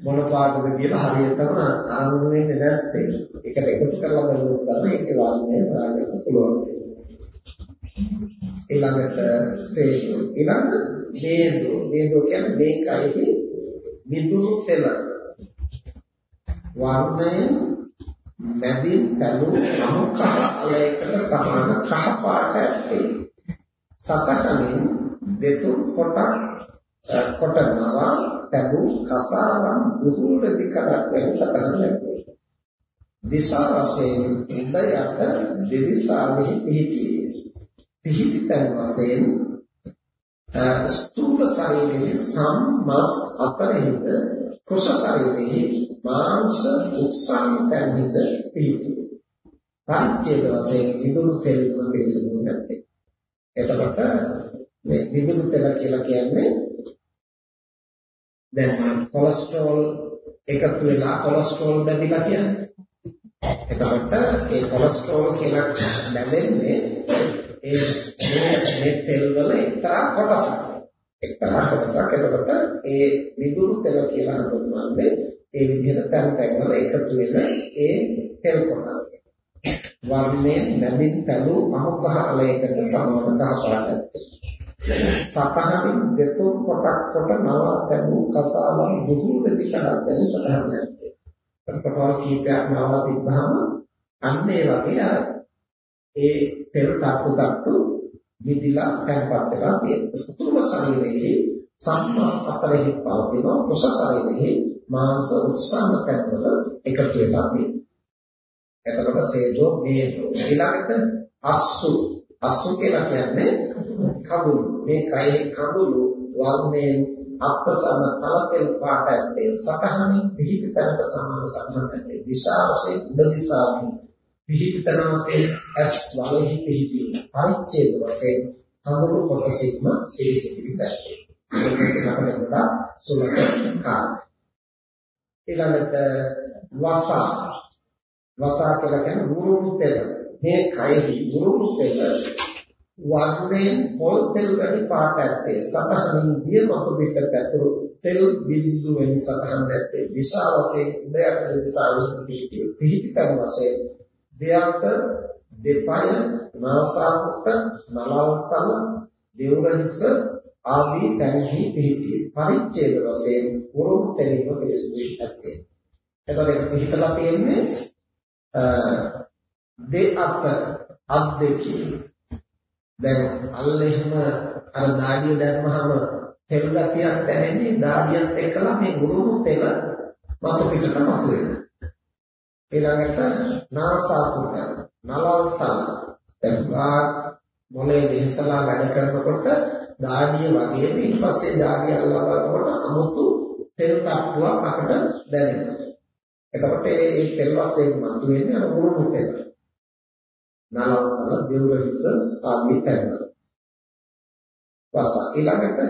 මොන පාටද කියලා හරියටම අරමුණු වෙන්නේ නැත්තේ. එකට එකතු කරලා බලනකොට තමයි ඒකේ වර්ණය හොයාගන්න පුළුවන්. ඊළඟට සේතු ඊළඟ නේදු නේදු කියන්නේ මේකයි මිදුණු තෙල වර්ණය මැදින් තලු අමුකහ අලයකට සමාන කහ පාට ඇත්තේ සතහනින් දෙතුන් කොටක් කොටනවා තබු කසාවන් දුහුල දිකඩක් වෙනසකට ලැබුවේ. දිශා වශයෙන් ඉන්දයට දෙදිසාවෙහි පිහිටියේ පිහිටි. තැන් වශයෙන් ස්තූල ශරීරයේ සම්මස් අතරින්ද කුෂ ශරීරයේ මාංශ උත්සන්න තැන්හිද පිහිටියේ පරිච්ඡේද වශයෙන් විදුරු තෙල් පිළිසඳු නැත්තේ. එතකොට මේ විදුරු තෙල කියලා කියන්නේ දැන් කොලෙස්ටරෝල් එකතු වෙලා කොලෙස්ටරෝල් බැඳිලා කියන්නේ. එතකොට ඒ කොලෙස්ටරෝල් කියලා බැඳෙන්නේ ඒ මේ තෙල් වල එක්තරා කොටසක්. එක්තරා කොටසක්. එතකොට ඒ විදුරු තෙල කියලා හඳුන්වන්නේ ඒ විදිහට තැන් තැන් වල එකතු වෙන ඒ තෙල් කොටස්. වර්ණයෙන් නැදින් තලු අමුකහ අලයකට සමාන කහ පාට. සතහනින් දෙතුන් කොටක් කොට නවා තැබූ කසාවන් බුදුන් දෙකඩක් වෙන සතහන් නැත්තේ. ප්‍රකටවල් කීපයක් නවා තිබ්බහම අන්න ඒ වගේ අර ඒ පෙර තට්ටු තට්ටු විදිලා තැන්පත් වෙලා තියෙන. සතුම ශරීරයේ සම්මස් අතරෙහි පවතින කුස ශරීරයේ මාංශ උත්සන්න තැන්වල එකතු වෙලා තියෙනවා. එතකොට සේදෝ මේදෝ. ඊළඟට අස්සු. අස්සු කියලා කියන්නේ කඳුළු මේ කයේ කඳුළු වර්ණයෙන් අප්‍රසන්න තලතෙල් පාට ඇත්තේ සතහනින් පිහිටතරට සමාන සම්බන්ධ ඇත්තේ. දිශා වශයෙන් උඩ දිශාවෙන් පිහිටතර වශයෙන් ඇස් වලෙහි පිහිටි පරිච්ඡේද වශයෙන් කඳුළු කොටසෙක්ම පිළිසිඳි දැක්කේ ඒකට අපිට වඩා සුලක කාල ඊළඟට වසා. වසා කියලා කියන්නේ වුරුණු තෙල. මේ කයෙහි වුරුණු තෙල වර්ණයෙන් පොල් තෙල් වැනි පාට ඇත්තේ සතහනින් දිය මතු පිටට ඇතුළු තෙල් බිඳු වෙන සතහන් ඇත්තේ දිශා වශයෙන් උදයට දිශාවෙන් පිහිටි පිහිටිතන වශයෙන් දෙයන්ත දෙපය නාසාකුට නලල්තල දෙවරහිස ආදී තැන්හි පිහිටි පරිච්ඡේද වශයෙන් වරුන් තෙලින්ම පිළිසිදු ඇත්තේ. එතකොට ඒක පිහිටලා තියෙන්නේ දෙ අත අත් දෙකේ දැන් අල්ල එහෙම අර දාඩිය දැම්මහම තෙල් ගතියක් දැනෙන්නේ දාඩියත් එක්කලා මේ ගුරුණු තෙල මතු පිටට මතුවෙනවා. ඊළඟට නාසාකුට නලවතල දැන් මොලේ වෙහසලා වැඩ කරනකොට දාඩිය වගේ ඊට පස්සේ දාඩිය අල්ලලා බලනකොට 아무තු තෙල් තට්ටුවක් අපිට දැනෙනවා. එතකොට මේ තෙල් වශයෙන් මතුවෙන්නේ අර ගුරුණු තෙල. නලවතල දෙව්ර හිස ආදී තැන්වල. වස ඊළඟට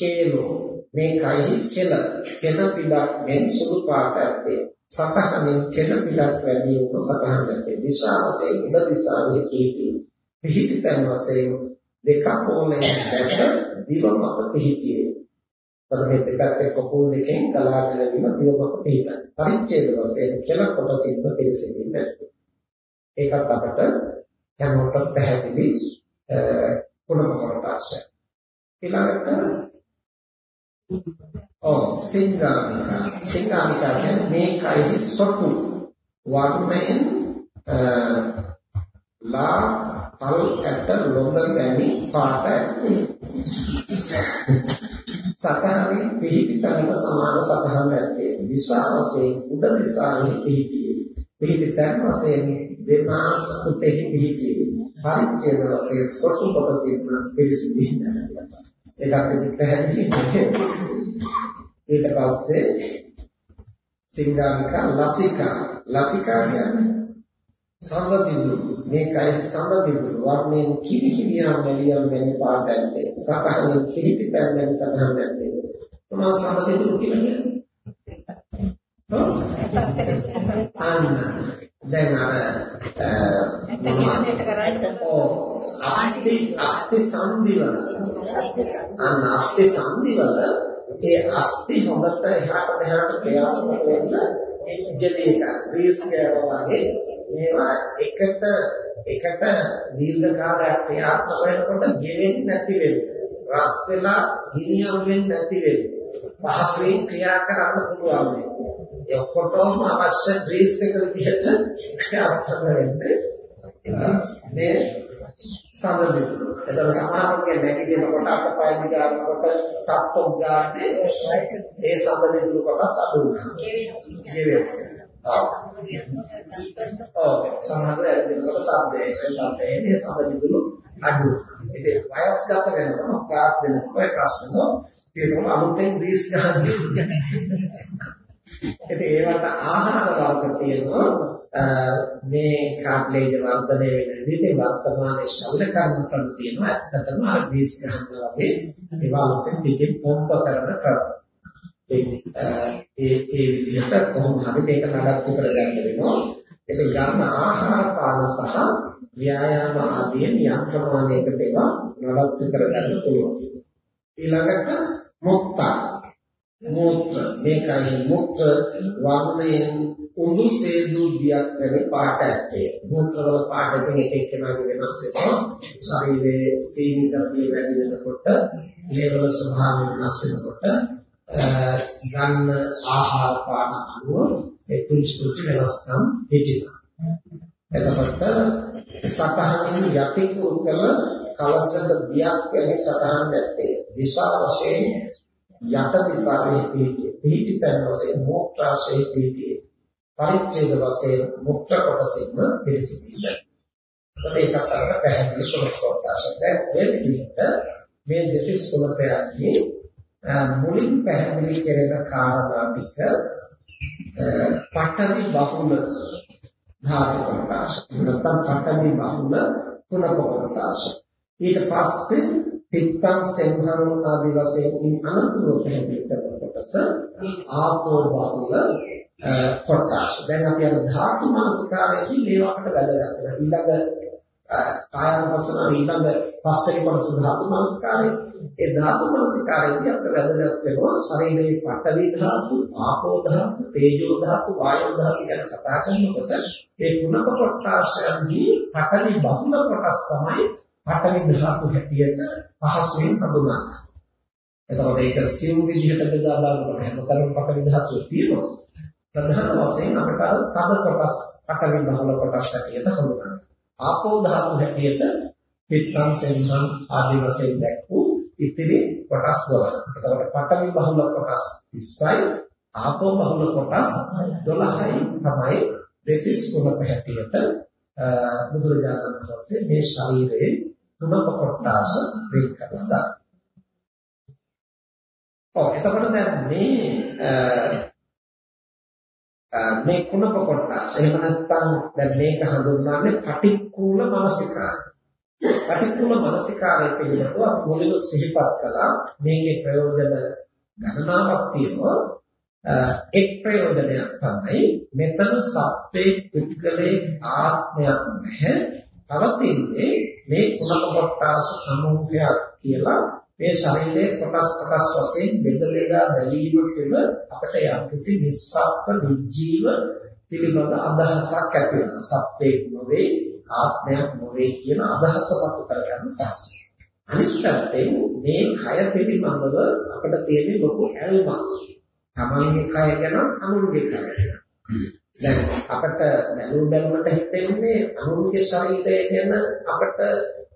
කේලෝ. මේ කයෙහි කෙල කෙල පිටක් මෙන් සුදු පාට ඇත්තේ. සතහනින් කෙල පිටක් වැඩි වූ සතහන් ඇත්තේ. දිශා වශයෙන් උඩ දිශාවේ පිහිටි පිහිටි තැන් වශයෙන් දෙක පොලෙන් දැස දිව මත පිහිටියේ. තමයි දෙකක් එක්ක පොල් දෙකෙන් ගලාගෙන විම දිව මත පිහිටන පරිච්ඡේද වශයෙන් කෙල කොටසින්ම පිළිසෙන්නේ නැත්තේ. ඒකත් අපට හැමෝටම පැහැදිලි කුණම කොටසක්. ඊළඟට ඔව් සිංගාමිකා. සිංගාමිකා කියන්නේ මේ කයෙහි සොටු වර්ණයෙන් ලා තල් ඇට ලොඳ වැනි පාට ඇත්තේ සතහනේ පිහිටි තනක සමාන සතහන් ඇත්තේ. දිශා වශයෙන් උඩ දිශාවේ පිහිටියේ පිහිටි තන වශයෙන් දෙමාස් කුටෙහි පිහිටි පරිච්ඡේද වශයෙන් සොටු කොටසින් පිළිසිදී ඒකත් පැහැදිලි ඊට පස්සේ සිංගාමිකා ලසිකා. ලසිකා කියන්නේ සම්බදිදු මේකයි සම්බදිදු වර්ණයෙන් කිරිහිරියම් මෙලියම් වෙන පාට ඇත්තේ සකහන කිරිති පැන්නෙන් සකහන ඇත්තේ මොනවා සම්බදිදු කියන්නේ. අන්න. දැන් අර අස්ති අස්ති සංදිවල අන්න අස්ති සංදිවල ඒ අස්ති හොඳට එහාට මෙහාට ක්‍රියාත්මක වෙන්න ජලයක ග්‍රීස් කෑවා වගේ මේවා එකට එකට දීර්ඝ කාලයක් ක්‍රියාත්මක වෙනකොට ගෙවෙන්නේ නැති වෙන්නේ රත් වෙලා හිනියම් වෙන්නේ නැති වෙන්නේ පහසුවෙන් ක්‍රියා කරන්න පුළුවන් මේ ඒ ඔක්කොටම අවශ්‍ය ග්‍රීස් එක විදිහට ක්‍රියාත්මක වෙන්නේ මේ සමදිතු. එතකොට සමානෝගේ නැගිටිනකොට අපපය දිගානකොට සප්පොක් ගන්නනේ ඒ සමදිතු කොටස් අඩු වෙනවා. ගෙවෙනවා. ඔව්. සමහරව ඇදෙනකොට සම්දේ ඒ සම්දේ මේ සමදිතු අඩු. ඉතින් වයස්ගත වෙනකොට කාක් වෙනකොට ප්‍රශ්න තියෙනවා අමුතෙන් ග්‍රීස් ගන්න. ඉතින් ඒවට ආහාර වර්ග තියෙනවා මේ කාට්ලේජ් වර්ධනය වෙන විදිහට වර්තමානයේ ශරීර කර්ම ක්‍රම තියෙනවා ඇත්තටම අර ග්‍රීස් ගහනවා වගේ ඒවා ලොකෙන් පිටින් පොම්ප කරන ක්‍රම ඒ ඒ විදිහට කොහොම හරි මේක නඩත්තු කරගන්න වෙනවා ඒක ගන්න ආහාර පාන සහ ව්‍යායාම ආදී යම් ප්‍රමාණයකට ඒවා නඩත්තු කරගන්න පුළුවන්. ඊළඟට මුක්තා මූත්‍ර. මේකයි මුක්්‍ර වර්ණයෙන් උඩු සේදු දියක් වෙන පාට ඇත්තේ. මූත්‍ර වල පාට දෙක එක එක්කෙනාගේ වෙනස් වෙනවා. ශරීරයේ සීනි ගතිය වැඩි වෙනකොට ලේවල ස්වභාවය වෙනස් වෙනකොට ගන්න ආහාර පාන අනුව ඒ පුංචි පුංචි වෙනස්කම් හිටිනවා එතකොට සතහනින් යටින් උත්කල කලසක දියක් වෙන සතහන් ඇත්තේ. දිශා වශයෙන් යට දිසාවේ පිහිටි පිහිටි තැන් වශයෙන් මෝක්ෂාශයේ පිහිටි පරිච්ඡේද වශයෙන් මුක්ත කොටසින්ම පිළිසිතියි. ඒකත් අර පැහැදිලි කොටසක් දැන් ඔය විදිහට මේ දෙතිස් කුලපයන්ගේ මුලින් පැහැදිලි කෙරෙන කාරණා ටික පඨවි බහුල ධාතු කොටස. නැත්නම් පඨවි බහුල කුණ කොටස. ඊට පස්සේ තිත්තං සෙන්හං ආදී වශයෙන් අනතුරු පැහැදිලි කරන කොටස ආපෝ බහුල කොටස. දැන් අපි අර ධාතු මනසිකාරයේදී මේවාකට වැදගත් වෙනවා. ඊළඟ කායවසන ඊළඟ පස්සේ කොටස ධාතු මනසිකාරය. ඒ ධාතු මනසිකාරයේදී අපිට වැදගත් වෙනවා ශරීරයේ පඨවි ධාතු, ආපෝ ධාතු, තේජෝ ධාතු, වායෝ ධාතු ගැන කතා කරනකොට ඒ කුණක කොටාශයන්ගේ පඨවි බහුල කොටස් තමයි පඨවි ධාතු හැටියට පහසුවෙන් හඳුනා ගන්න. එතකොට ඒක සිව් විදිහට බෙදා බලනකොට හැමතැනම පඨවි ධාතුව තියෙනවා. ප්‍රධාන වශයෙන් අපට තද කොටස් පඨවි බහුල කොටස් හැටියට හඳුනා ගන්න. ආපෝ ධාතු හැටියට පිත්තං සෙන්හං ආදී වශයෙන් දැක්වූ ඉතිරි කොටස් 12. එතකොට පඨවි බහුල කොටස් 30යි ආපෝ බහුල කොටස් 12යි තමයි දෙතිස් කුණක හැටියට බුදුරජාණන් වහන්සේ මේ ශරීරයේ තුනක කොටස වෙන් කරලා දානවා. ඔව් එතකොට දැන් මේ මේ කුණප කොටස එහෙම නැත්නම් දැන් මේක හඳුන්වන්නේ පටික්කුල මානසිකාරය. පටික්කුල මානසිකාරය පිළිබඳව අපි මුලින්ම සිහිපත් කළා මේකේ ප්‍රයෝජන ගණනාවක් තියෙනවා. එක් ප්‍රයෝජනයක් තමයි මෙතන සත්‍යේ පුද්ගලයේ ආත්මයක් නැහැ. පවතින්නේ මේ කුණප කොටස සමූහයක් කියලා මේ ශරීරයේ කොටස් කොටස් වශයෙන් බෙද බෙදා බැලීම තුළ අපිට යම්කිසි නිස්සත්ත්ව නිජීව පිළිබඳ අදහසක් ඇති වෙනවා. සත්‍යයක් නොවේ, ආත්මයක් නොවේ කියන අදහස පතු කරගන්න පහසු. අනිත් පැත්තෙන් මේ කය පිළිබඳව අපිට තියෙන ලොකු ඇල්මක්. තමන්ගේ කය ගැන අනුන්ගේ කය ගැන. දැන් අපිට බැලුම් බැලමට හිතෙන්නේ අනුන්ගේ ශරීරය ගැන අපිට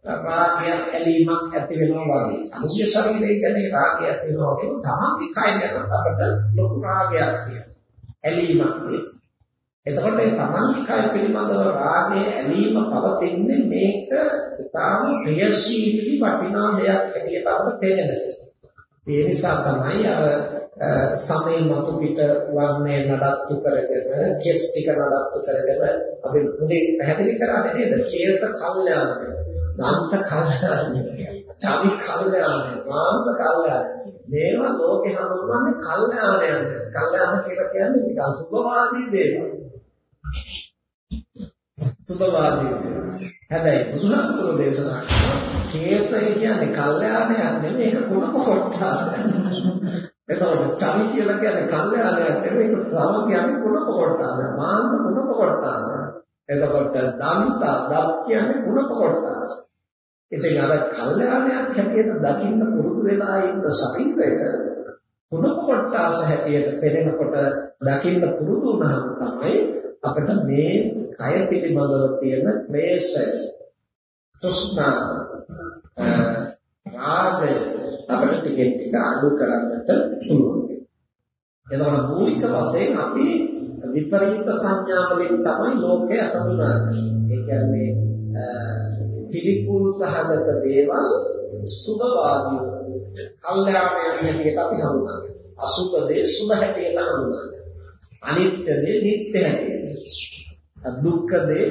රාගයක් ඇලීමක් ඇති වෙනවා වගේ. අනුන්ගේ ශරීරය ගැන රාගය ඇති වෙනවා වගේ තමන්ගේ කය ගැන අපිට ලොකු රාගයක් තියෙනවා. ඇලීමක් තියෙනවා. එතකොට මේ තමන්ගේ කය පිළිබඳව රාගය ඇලීම පවතින්නේ මේක ඉතාම ප්‍රියශීලී වටිනා දෙයක් හැටියට අපිට පේන නිසා. ඒ නිසා තමයි අර සමේ මතු පිට වර්ණය නඩත්තු කරගෙන කෙස් ටික නඩත්තු කරගෙන අපි මුලින් පැහැදිලි කරන්නේ නේද? කේස කල්යාණය, දන්ත කල්යාණය, චවි කල්යාණය, මාංශ කල්යාණය. මේවා ලෝකේ හඳුන්වන්නේ කල්යාණයන්. කල්යාණ කියලා කියන්නේ නිකන් සුභවාදී දේවල්. සුභවාදී දේවල්. හැබැයි බුදුහාමුදුරෝ දේශනා කරනවා කේසය කියන්නේ කල්යාණයක් නෙමෙයි ඒක කුණප කොටසක්. එතකොට චවි කියලා කියන්නේ කල්යාණයක් නෙවෙයි ඒක තව කියන්නේ කුණප කොටස. මාංශ කුණප කොටස. එතකොට දන්ත දත් කියන්නේ කුණප කොටස. ඉතින් අර කල්යාණයක් හැටියට දකින්න පුරුදු වෙලා ඉන්න ශරීරය කුණප කොටස හැටියට පෙනෙනකොට දකින්න පුරුදු වුණාම තමයි අපිට මේ කය පිළිබඳව තියෙන ක්ලේශය තෘෂ්ණා රාගය අපිට ටිකෙන් ටික අඩු කරන්නට පුළුවන්. එතකොට මූලික වශයෙන් අපි විපරීත සංඥා වලින් තමයි ලෝකය හඳුනාගන්නේ. ඒ කියන්නේ පිළිකුල් සහගත දේවල් සුභවාදී කල්යාණයන් හැටියට අපි හඳුනාගන්නවා. අසුභ දේ සුභ හැටියට හඳුනාගන්නවා. අනිත්‍ය දේ නිට්ටය හැටියට. දුක්ඛ දේ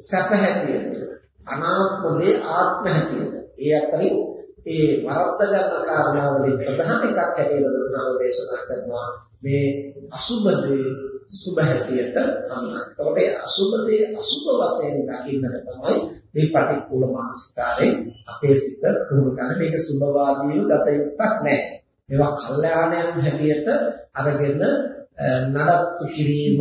සැප හැටියට. අනාත්ම දේ ආත්ම හැටියට. ඒ අතරින් ඒ වරද්ද ගන්න කාරණාවලින් ප්‍රධාන එකක් හැටියට බුදුහාම දේශනා කරනවා මේ අසුබදේ සුබ හැටියට හඳුන්වනවා. එතකොට ඒ අසුබදේ අසුබ වශයෙන් දකින්නට තමයි මේ පටික්කුල මානසිකාරේ අපේ සිත පුහුණු කරන මේක සුබවාදීව ගත යුක්තක් නැහැ. මේවා කල්යාණයන් හැටියට අරගෙන නඩත්තු කිරීම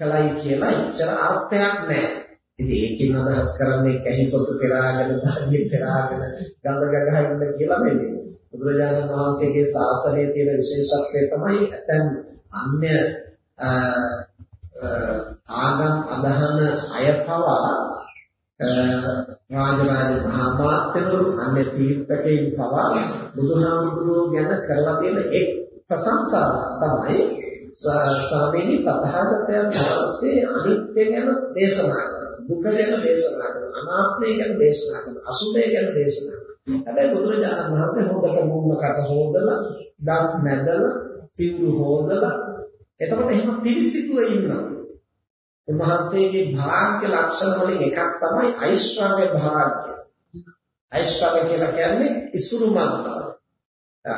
කලයි කියලා ඉච්ඡා අර්ථයක් නැහැ. ඉතින් ඒකෙන් අදහස් කරන්නේ කැහි සොටු පෙරාගෙන ධර්මයේ පෙරාගෙන ගඳ ගගහ ඉන්න කියලා නෙමෙයි. බුදුරජාණන් වහන්සේගේ ශාසනයේ තියෙන විශේෂත්වය තමයි ඇතැම් අන්‍ය ආගම් අදහන අය පවා රාජරාජ මහාමාත්‍යවරු අන්‍ය තීර්ථකයන් පවා බුදුහාමුදුරුවෝ ගැන කරලා තියෙන එක් ප්‍රශංසාවක් තමයි ස්වාමීනි තථාගතයන් වහන්සේ අනිත්‍ය ගැන දේශනා කළා. දුක ගැන දේශනා කරනවා අනාත්මය ගැන දේශනා කරනවා අසුභය ගැන දේශනා කරනවා හැබැයි බුදුරජාණන් වහන්සේ හොඳට මුන්නකට හොදලා දත් නැදලා සිවුරු හොදලා එතකොට එහෙම පිළිසිතුව ඉන්නවා. උන්වහන්සේගේ භාග්‍ය ලක්ෂණ වලින් එකක් තමයි ඓශ්වර්ය භාග්‍ය. ඓශ්වර්ය කියලා කියන්නේ ඉසුරුමත් බව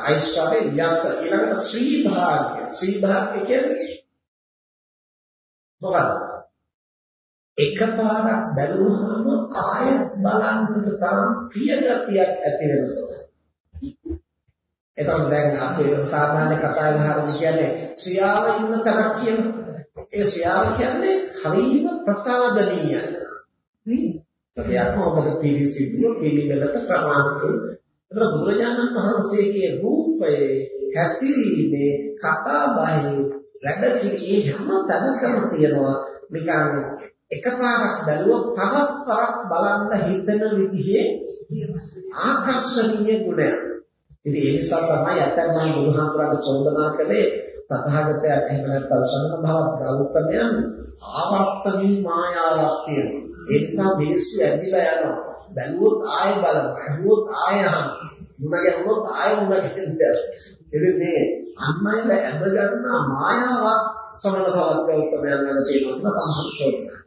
ඓශ්වර්ය යස. ඊළඟට ශ්‍රී භාග්‍ය. ශ්‍රී භාග්‍ය කියන්නේ මොකක්ද එකපාරක් බැලුවහම ආයෙත් බලන්නට තරම් ප්‍රිය ගතියක් ඇති වෙනවා. එතකොට දැන් අපි සාමාන්‍ය කතාවෙන් හරියට කියන්නේ ශ්‍රියාව ඉන්න තරක් කියනවා. ඒ ශ්‍රියාව කියන්නේ හරිම ප්‍රසාදනීය. නේද? එයාම ඔබට පිළිසිදුව පිළිවෙලට ප්‍රමාණිත. ඒතර බුදුරජාණන් වහන්සේගේ රූපයේ හැසිරීමේ කතා බහේ වැඩ කිරී හැම තැනකම තියෙනවා නිකන් එකපාරක් බැලුවොත් තවත් වරක් බලන්න හිතෙන විදිහේ ආකර්ෂණීය ගුණයක්. ඉතින් ඒ නිසා තමයි අතන්මයි බුදුහාමුදුරන්ට චෝදනා කළේ තථාගතයන් එහෙම නැත්නම් සම්ම භවත් ගෞතමයන් ආවර්තනී මායාවක් තියෙනවා. ඒ නිසා මිනිස්සු ඇදිලා යනවා. බැලුවොත් ආයෙ බලනවා. ඇහුවොත් ආයෙ අහනවා. මුණ ගැහුවොත් ආයෙ මුණ ගැහෙනවා. ඉතින් මේ අන්නයිව ඇද ගන්න මායාවක් සමන භවත් ගෞතමයන් වල තියෙනවා සම්හත් චෝදනා.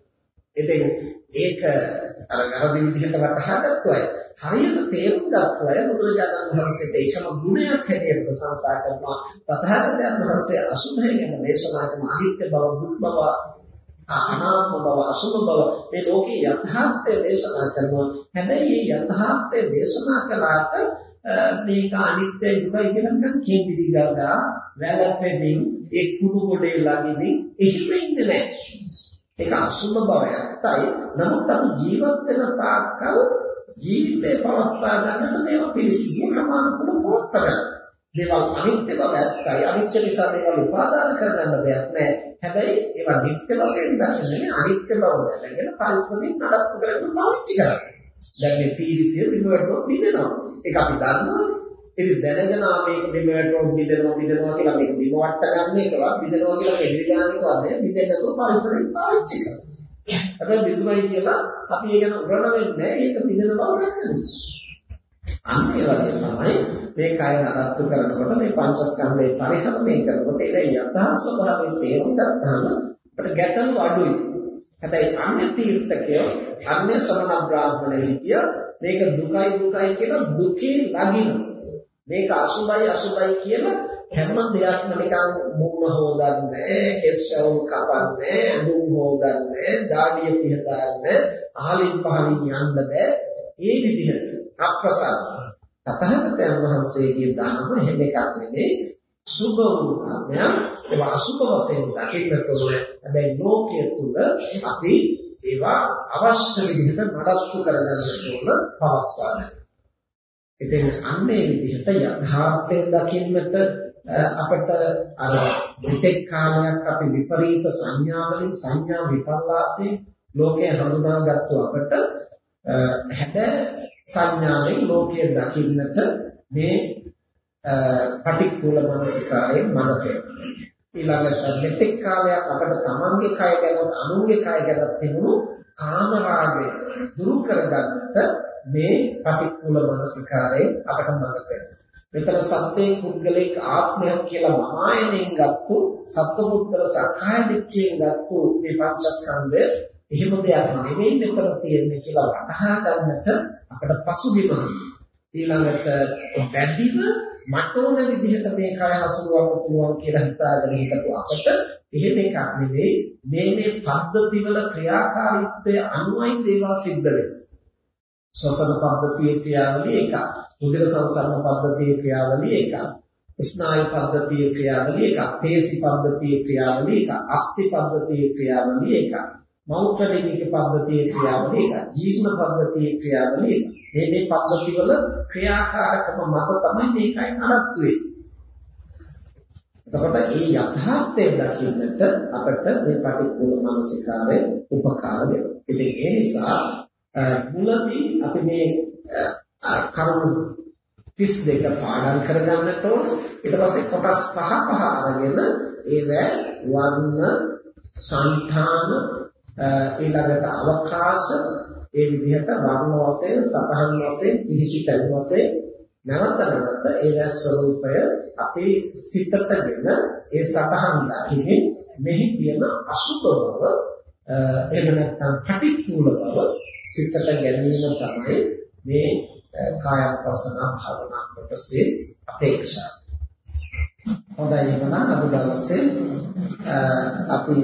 ඉතින් ඒක අර ගහදී විදිහට වටහාගත්තු අය හරියට තේරුම් ගත්තු අය බුදුරජාණන් වහන්සේට ඒකම ගුණයක් හැටියට ප්‍රශංසා කරනවා. තථාගතයන් වහන්සේ අසුභය ගැන දේශනා කරන අනිත්‍ය බව දුක් බව අනාත්ම බව අසුභ බව මේ ලෝකේ යථාර්ථය දේශනා කරනවා. හැබැයි මේ යථාර්ථය දේශනා කළාට මේක අනිත්‍යයි දුකයි කියන එක කේන්ද්‍රී ගාගා වැළපෙමින් ඒ කුණු ගොඩේ ළඟින් එහෙම ඉන්නේ නැහැ. ඒක අසුභ බවයක්යි. නමුත් අපි ජීවත් වෙන තාක්කල් ජීවිතේ පවත්වා ගන්නට මේවා පිළිසිදු ප්‍රමාණිකව පවත්වා දේවල් අනිත්‍ය බව ඇත්තයි. අනිත්‍ය නිසා දේවල් උපාදාන කරගන්න දෙයක් නැහැ. හැබැයි ඒවා නිත්‍ය වශයෙන් දකින්නේ අනිත්‍ය බව දැනගෙන පරිස්සමින් නඩත්තු කරගෙන පාවිච්චි කරන්න. දැන් මේ පීරිසිය විමුක්තව බිඳෙනවා. ඒක අපි දන්නවානේ. ඉතින් දැනගෙන මේක බිමට බිඳෙනවා බිඳෙනවා කියලා මේක බිම වට ගන්න එකවත් බිඳෙනවා කියලා එදිරි ගන්න එකවත් නෙවෙයි බිඳෙන්නතෝ පරිසරයෙන් පාවිච්චි කරනවා. හැබැයි බිඳුමයි කියලා අපි ඒක උරණ වෙන්නේ නැහැ ඒක බිඳෙන බව දන්න නිසා. අන්න ඒ වගේ තමයි මේ කය නඩත්තු කරනකොට මේ පංචස්කන්ධේ පරිහරණය කරනකොට ඒක යථා ස්වභාවයෙන් තේරුම් ගත්තාම අපිට ගැටලු අඩුයි. හැබැයි අන්‍ය තීර්ථකයෝ අන්‍ය ශ්‍රමණ බ්‍රාහ්මණ හිටිය මේක දුකයි දුකයි කියන දුකේ ලගින. මේක අසුබයි අසුබයි කියන හැම දෙයක්ම නිකන් මුම්ම හොදන්නේ, කෙස්වල් කපන්නේ, ඇඳුම් හොදන්නේ, දාඩිය පිහදාන්නේ, අහලින් පහලින් යන්න බෑ. ඒ විදිහට අප්‍රසන්න. තථාගතයන් වහන්සේගේ ධර්ම එහෙම එකක් නෙමෙයි. සුභ වූ කර්මයන් ඒවා අසුභ වශයෙන් දකින්නට ඕන. හැබැයි ලෝකයේ තුල අපි ඒවා අවශ්‍ය විදිහට නඩත්තු කරගන්න ඕන පවත්වාගෙන. ඉතින් අන්නේ විදිහට යථාර්ථයෙන් දකින්නට අපිට අර මෙතෙක් කාලයක් අපි විපරීත සංඥාවලින් සංඥා විපල්ලාසයෙන් ලෝකය හඳුනාගත්තු අපට හැබ සංඥාවෙන් ලෝකය දකින්නට මේ පටික්කුල මනසිකාරයෙන් මනකය ඊළඟට මෙතෙක් කාලයක් අපිට තමන්ගේ කය ගැන අනුන්ගේ කය ගැන තිබුණු කාමරාගය දුරු කරගන්නට මේ පටික්කුල මනසිකාරයෙන් අපට මඟ මෙතන සත්‍යයේ පුද්ගලික ආත්මයක් කියලා මහායනෙන් ගත්තු සත්පුද්ගල සක්කාය දිට්ඨියෙන් ගත්තු මේ පංචස්කන්ධය එහෙම දෙයක් නෙවෙයි මෙතන තියෙන්නේ කියලා වටහා ගන්නට අපට පසුබිම ඊළඟට බැඳිම මට ඕන විදිහට මේ කය හසුරවන්න පුළුවන් කියලා හිතාගෙන හිටපු අපට එහෙම එකක් නෙවෙයි. මේ මේ පද්ධතිවල ක්‍රියාකාරීත්වය අනුවයි දේවල් සිද්ධ වෙන්නේ. ශ්වසන පද්ධතියේ ක්‍රියාවලිය එකක්. උදර සංසරණ පද්ධතියේ ක්‍රියාවලිය එකක්. ස්නායු පද්ධතියේ ක්‍රියාවලිය එකක්. පේශි පද්ධතියේ ක්‍රියාවලිය එකක්. අස්ථි පද්ධතියේ ක්‍රියාවලිය එකක්. මෞත්‍රණික පද්ධතියේ ක්‍රියාවලිය එකක්. ජීර්ණ පද්ධතියේ ක්‍රියාවලිය එකක්. මේ මේ පද්ධතිවල ක්‍රියාකාරකම මත තමයි මේකයි නඩත්තු වෙන්නේ. එතකොට මේ යථාර්ථය දකින්නට අපිට මේ පටිච්චසමුප්පාද මානසිකාරය උපකාර වෙනවා. ඉතින් ඒ නිසා මුලදී අපි මේ කරුණු 32 පාඩම් කරගන්නට ඕන. ඊට පස්සේ කොටස් පහ පහ අරගෙන ඒවා වර්ණ, සංඛාන, ඊළඟට අවකාශ ඒ විදිහට වර්ණ වශයෙන්, සතහන් වශයෙන්, පිහිටි තැන් වශයෙන් නැවත නැවත ඒවා ස්වરૂපය අපේ සිතටගෙන ඒ සතහන් දකින්නේ මෙහි තියෙන අසුබ බව එහෙම නැත්නම් කටික්කුල බව සිතට ගැනීම තමයි මේ කායපස්සන භාවනා කොටසේ අපේක්ෂා. හොඳයි එහෙනම් අද දවසේ අපි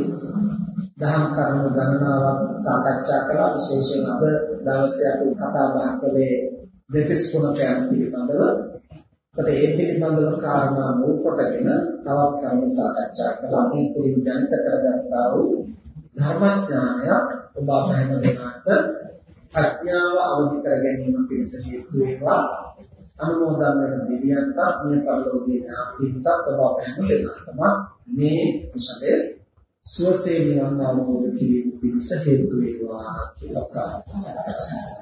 දහම් කරුණු ගණනාවක් සාකච්ඡා කළා විශේෂයෙන් අද දවසේ අපි කතා බහ කළේ දෙතිස් ගුණයන් පිළිබඳව. ඒකට ඒ පිළිබඳව කාරණා මුල් කොටගෙන තවත් කරුණු සාකච්ඡා කළා. මේ තුලින් ජනිත කරගත්තා වූ ධර්මඥානය ඔබ අපහැම දෙනාට ප්‍රඥාව අවදි කර ගැනීම පිණිස හේතු වේවා. අනුමෝදන් වෙන දෙවියන්ට මේ පරිලෝකීය ඥාතින්ට ඔබ අපහැම දෙනාටම මේ කුසලයේ සුවසේ නිවන් අවබෝධ කිරීම පිණිස හේතු වේවා කියලා ප්‍රාර්ථනා කරනවා.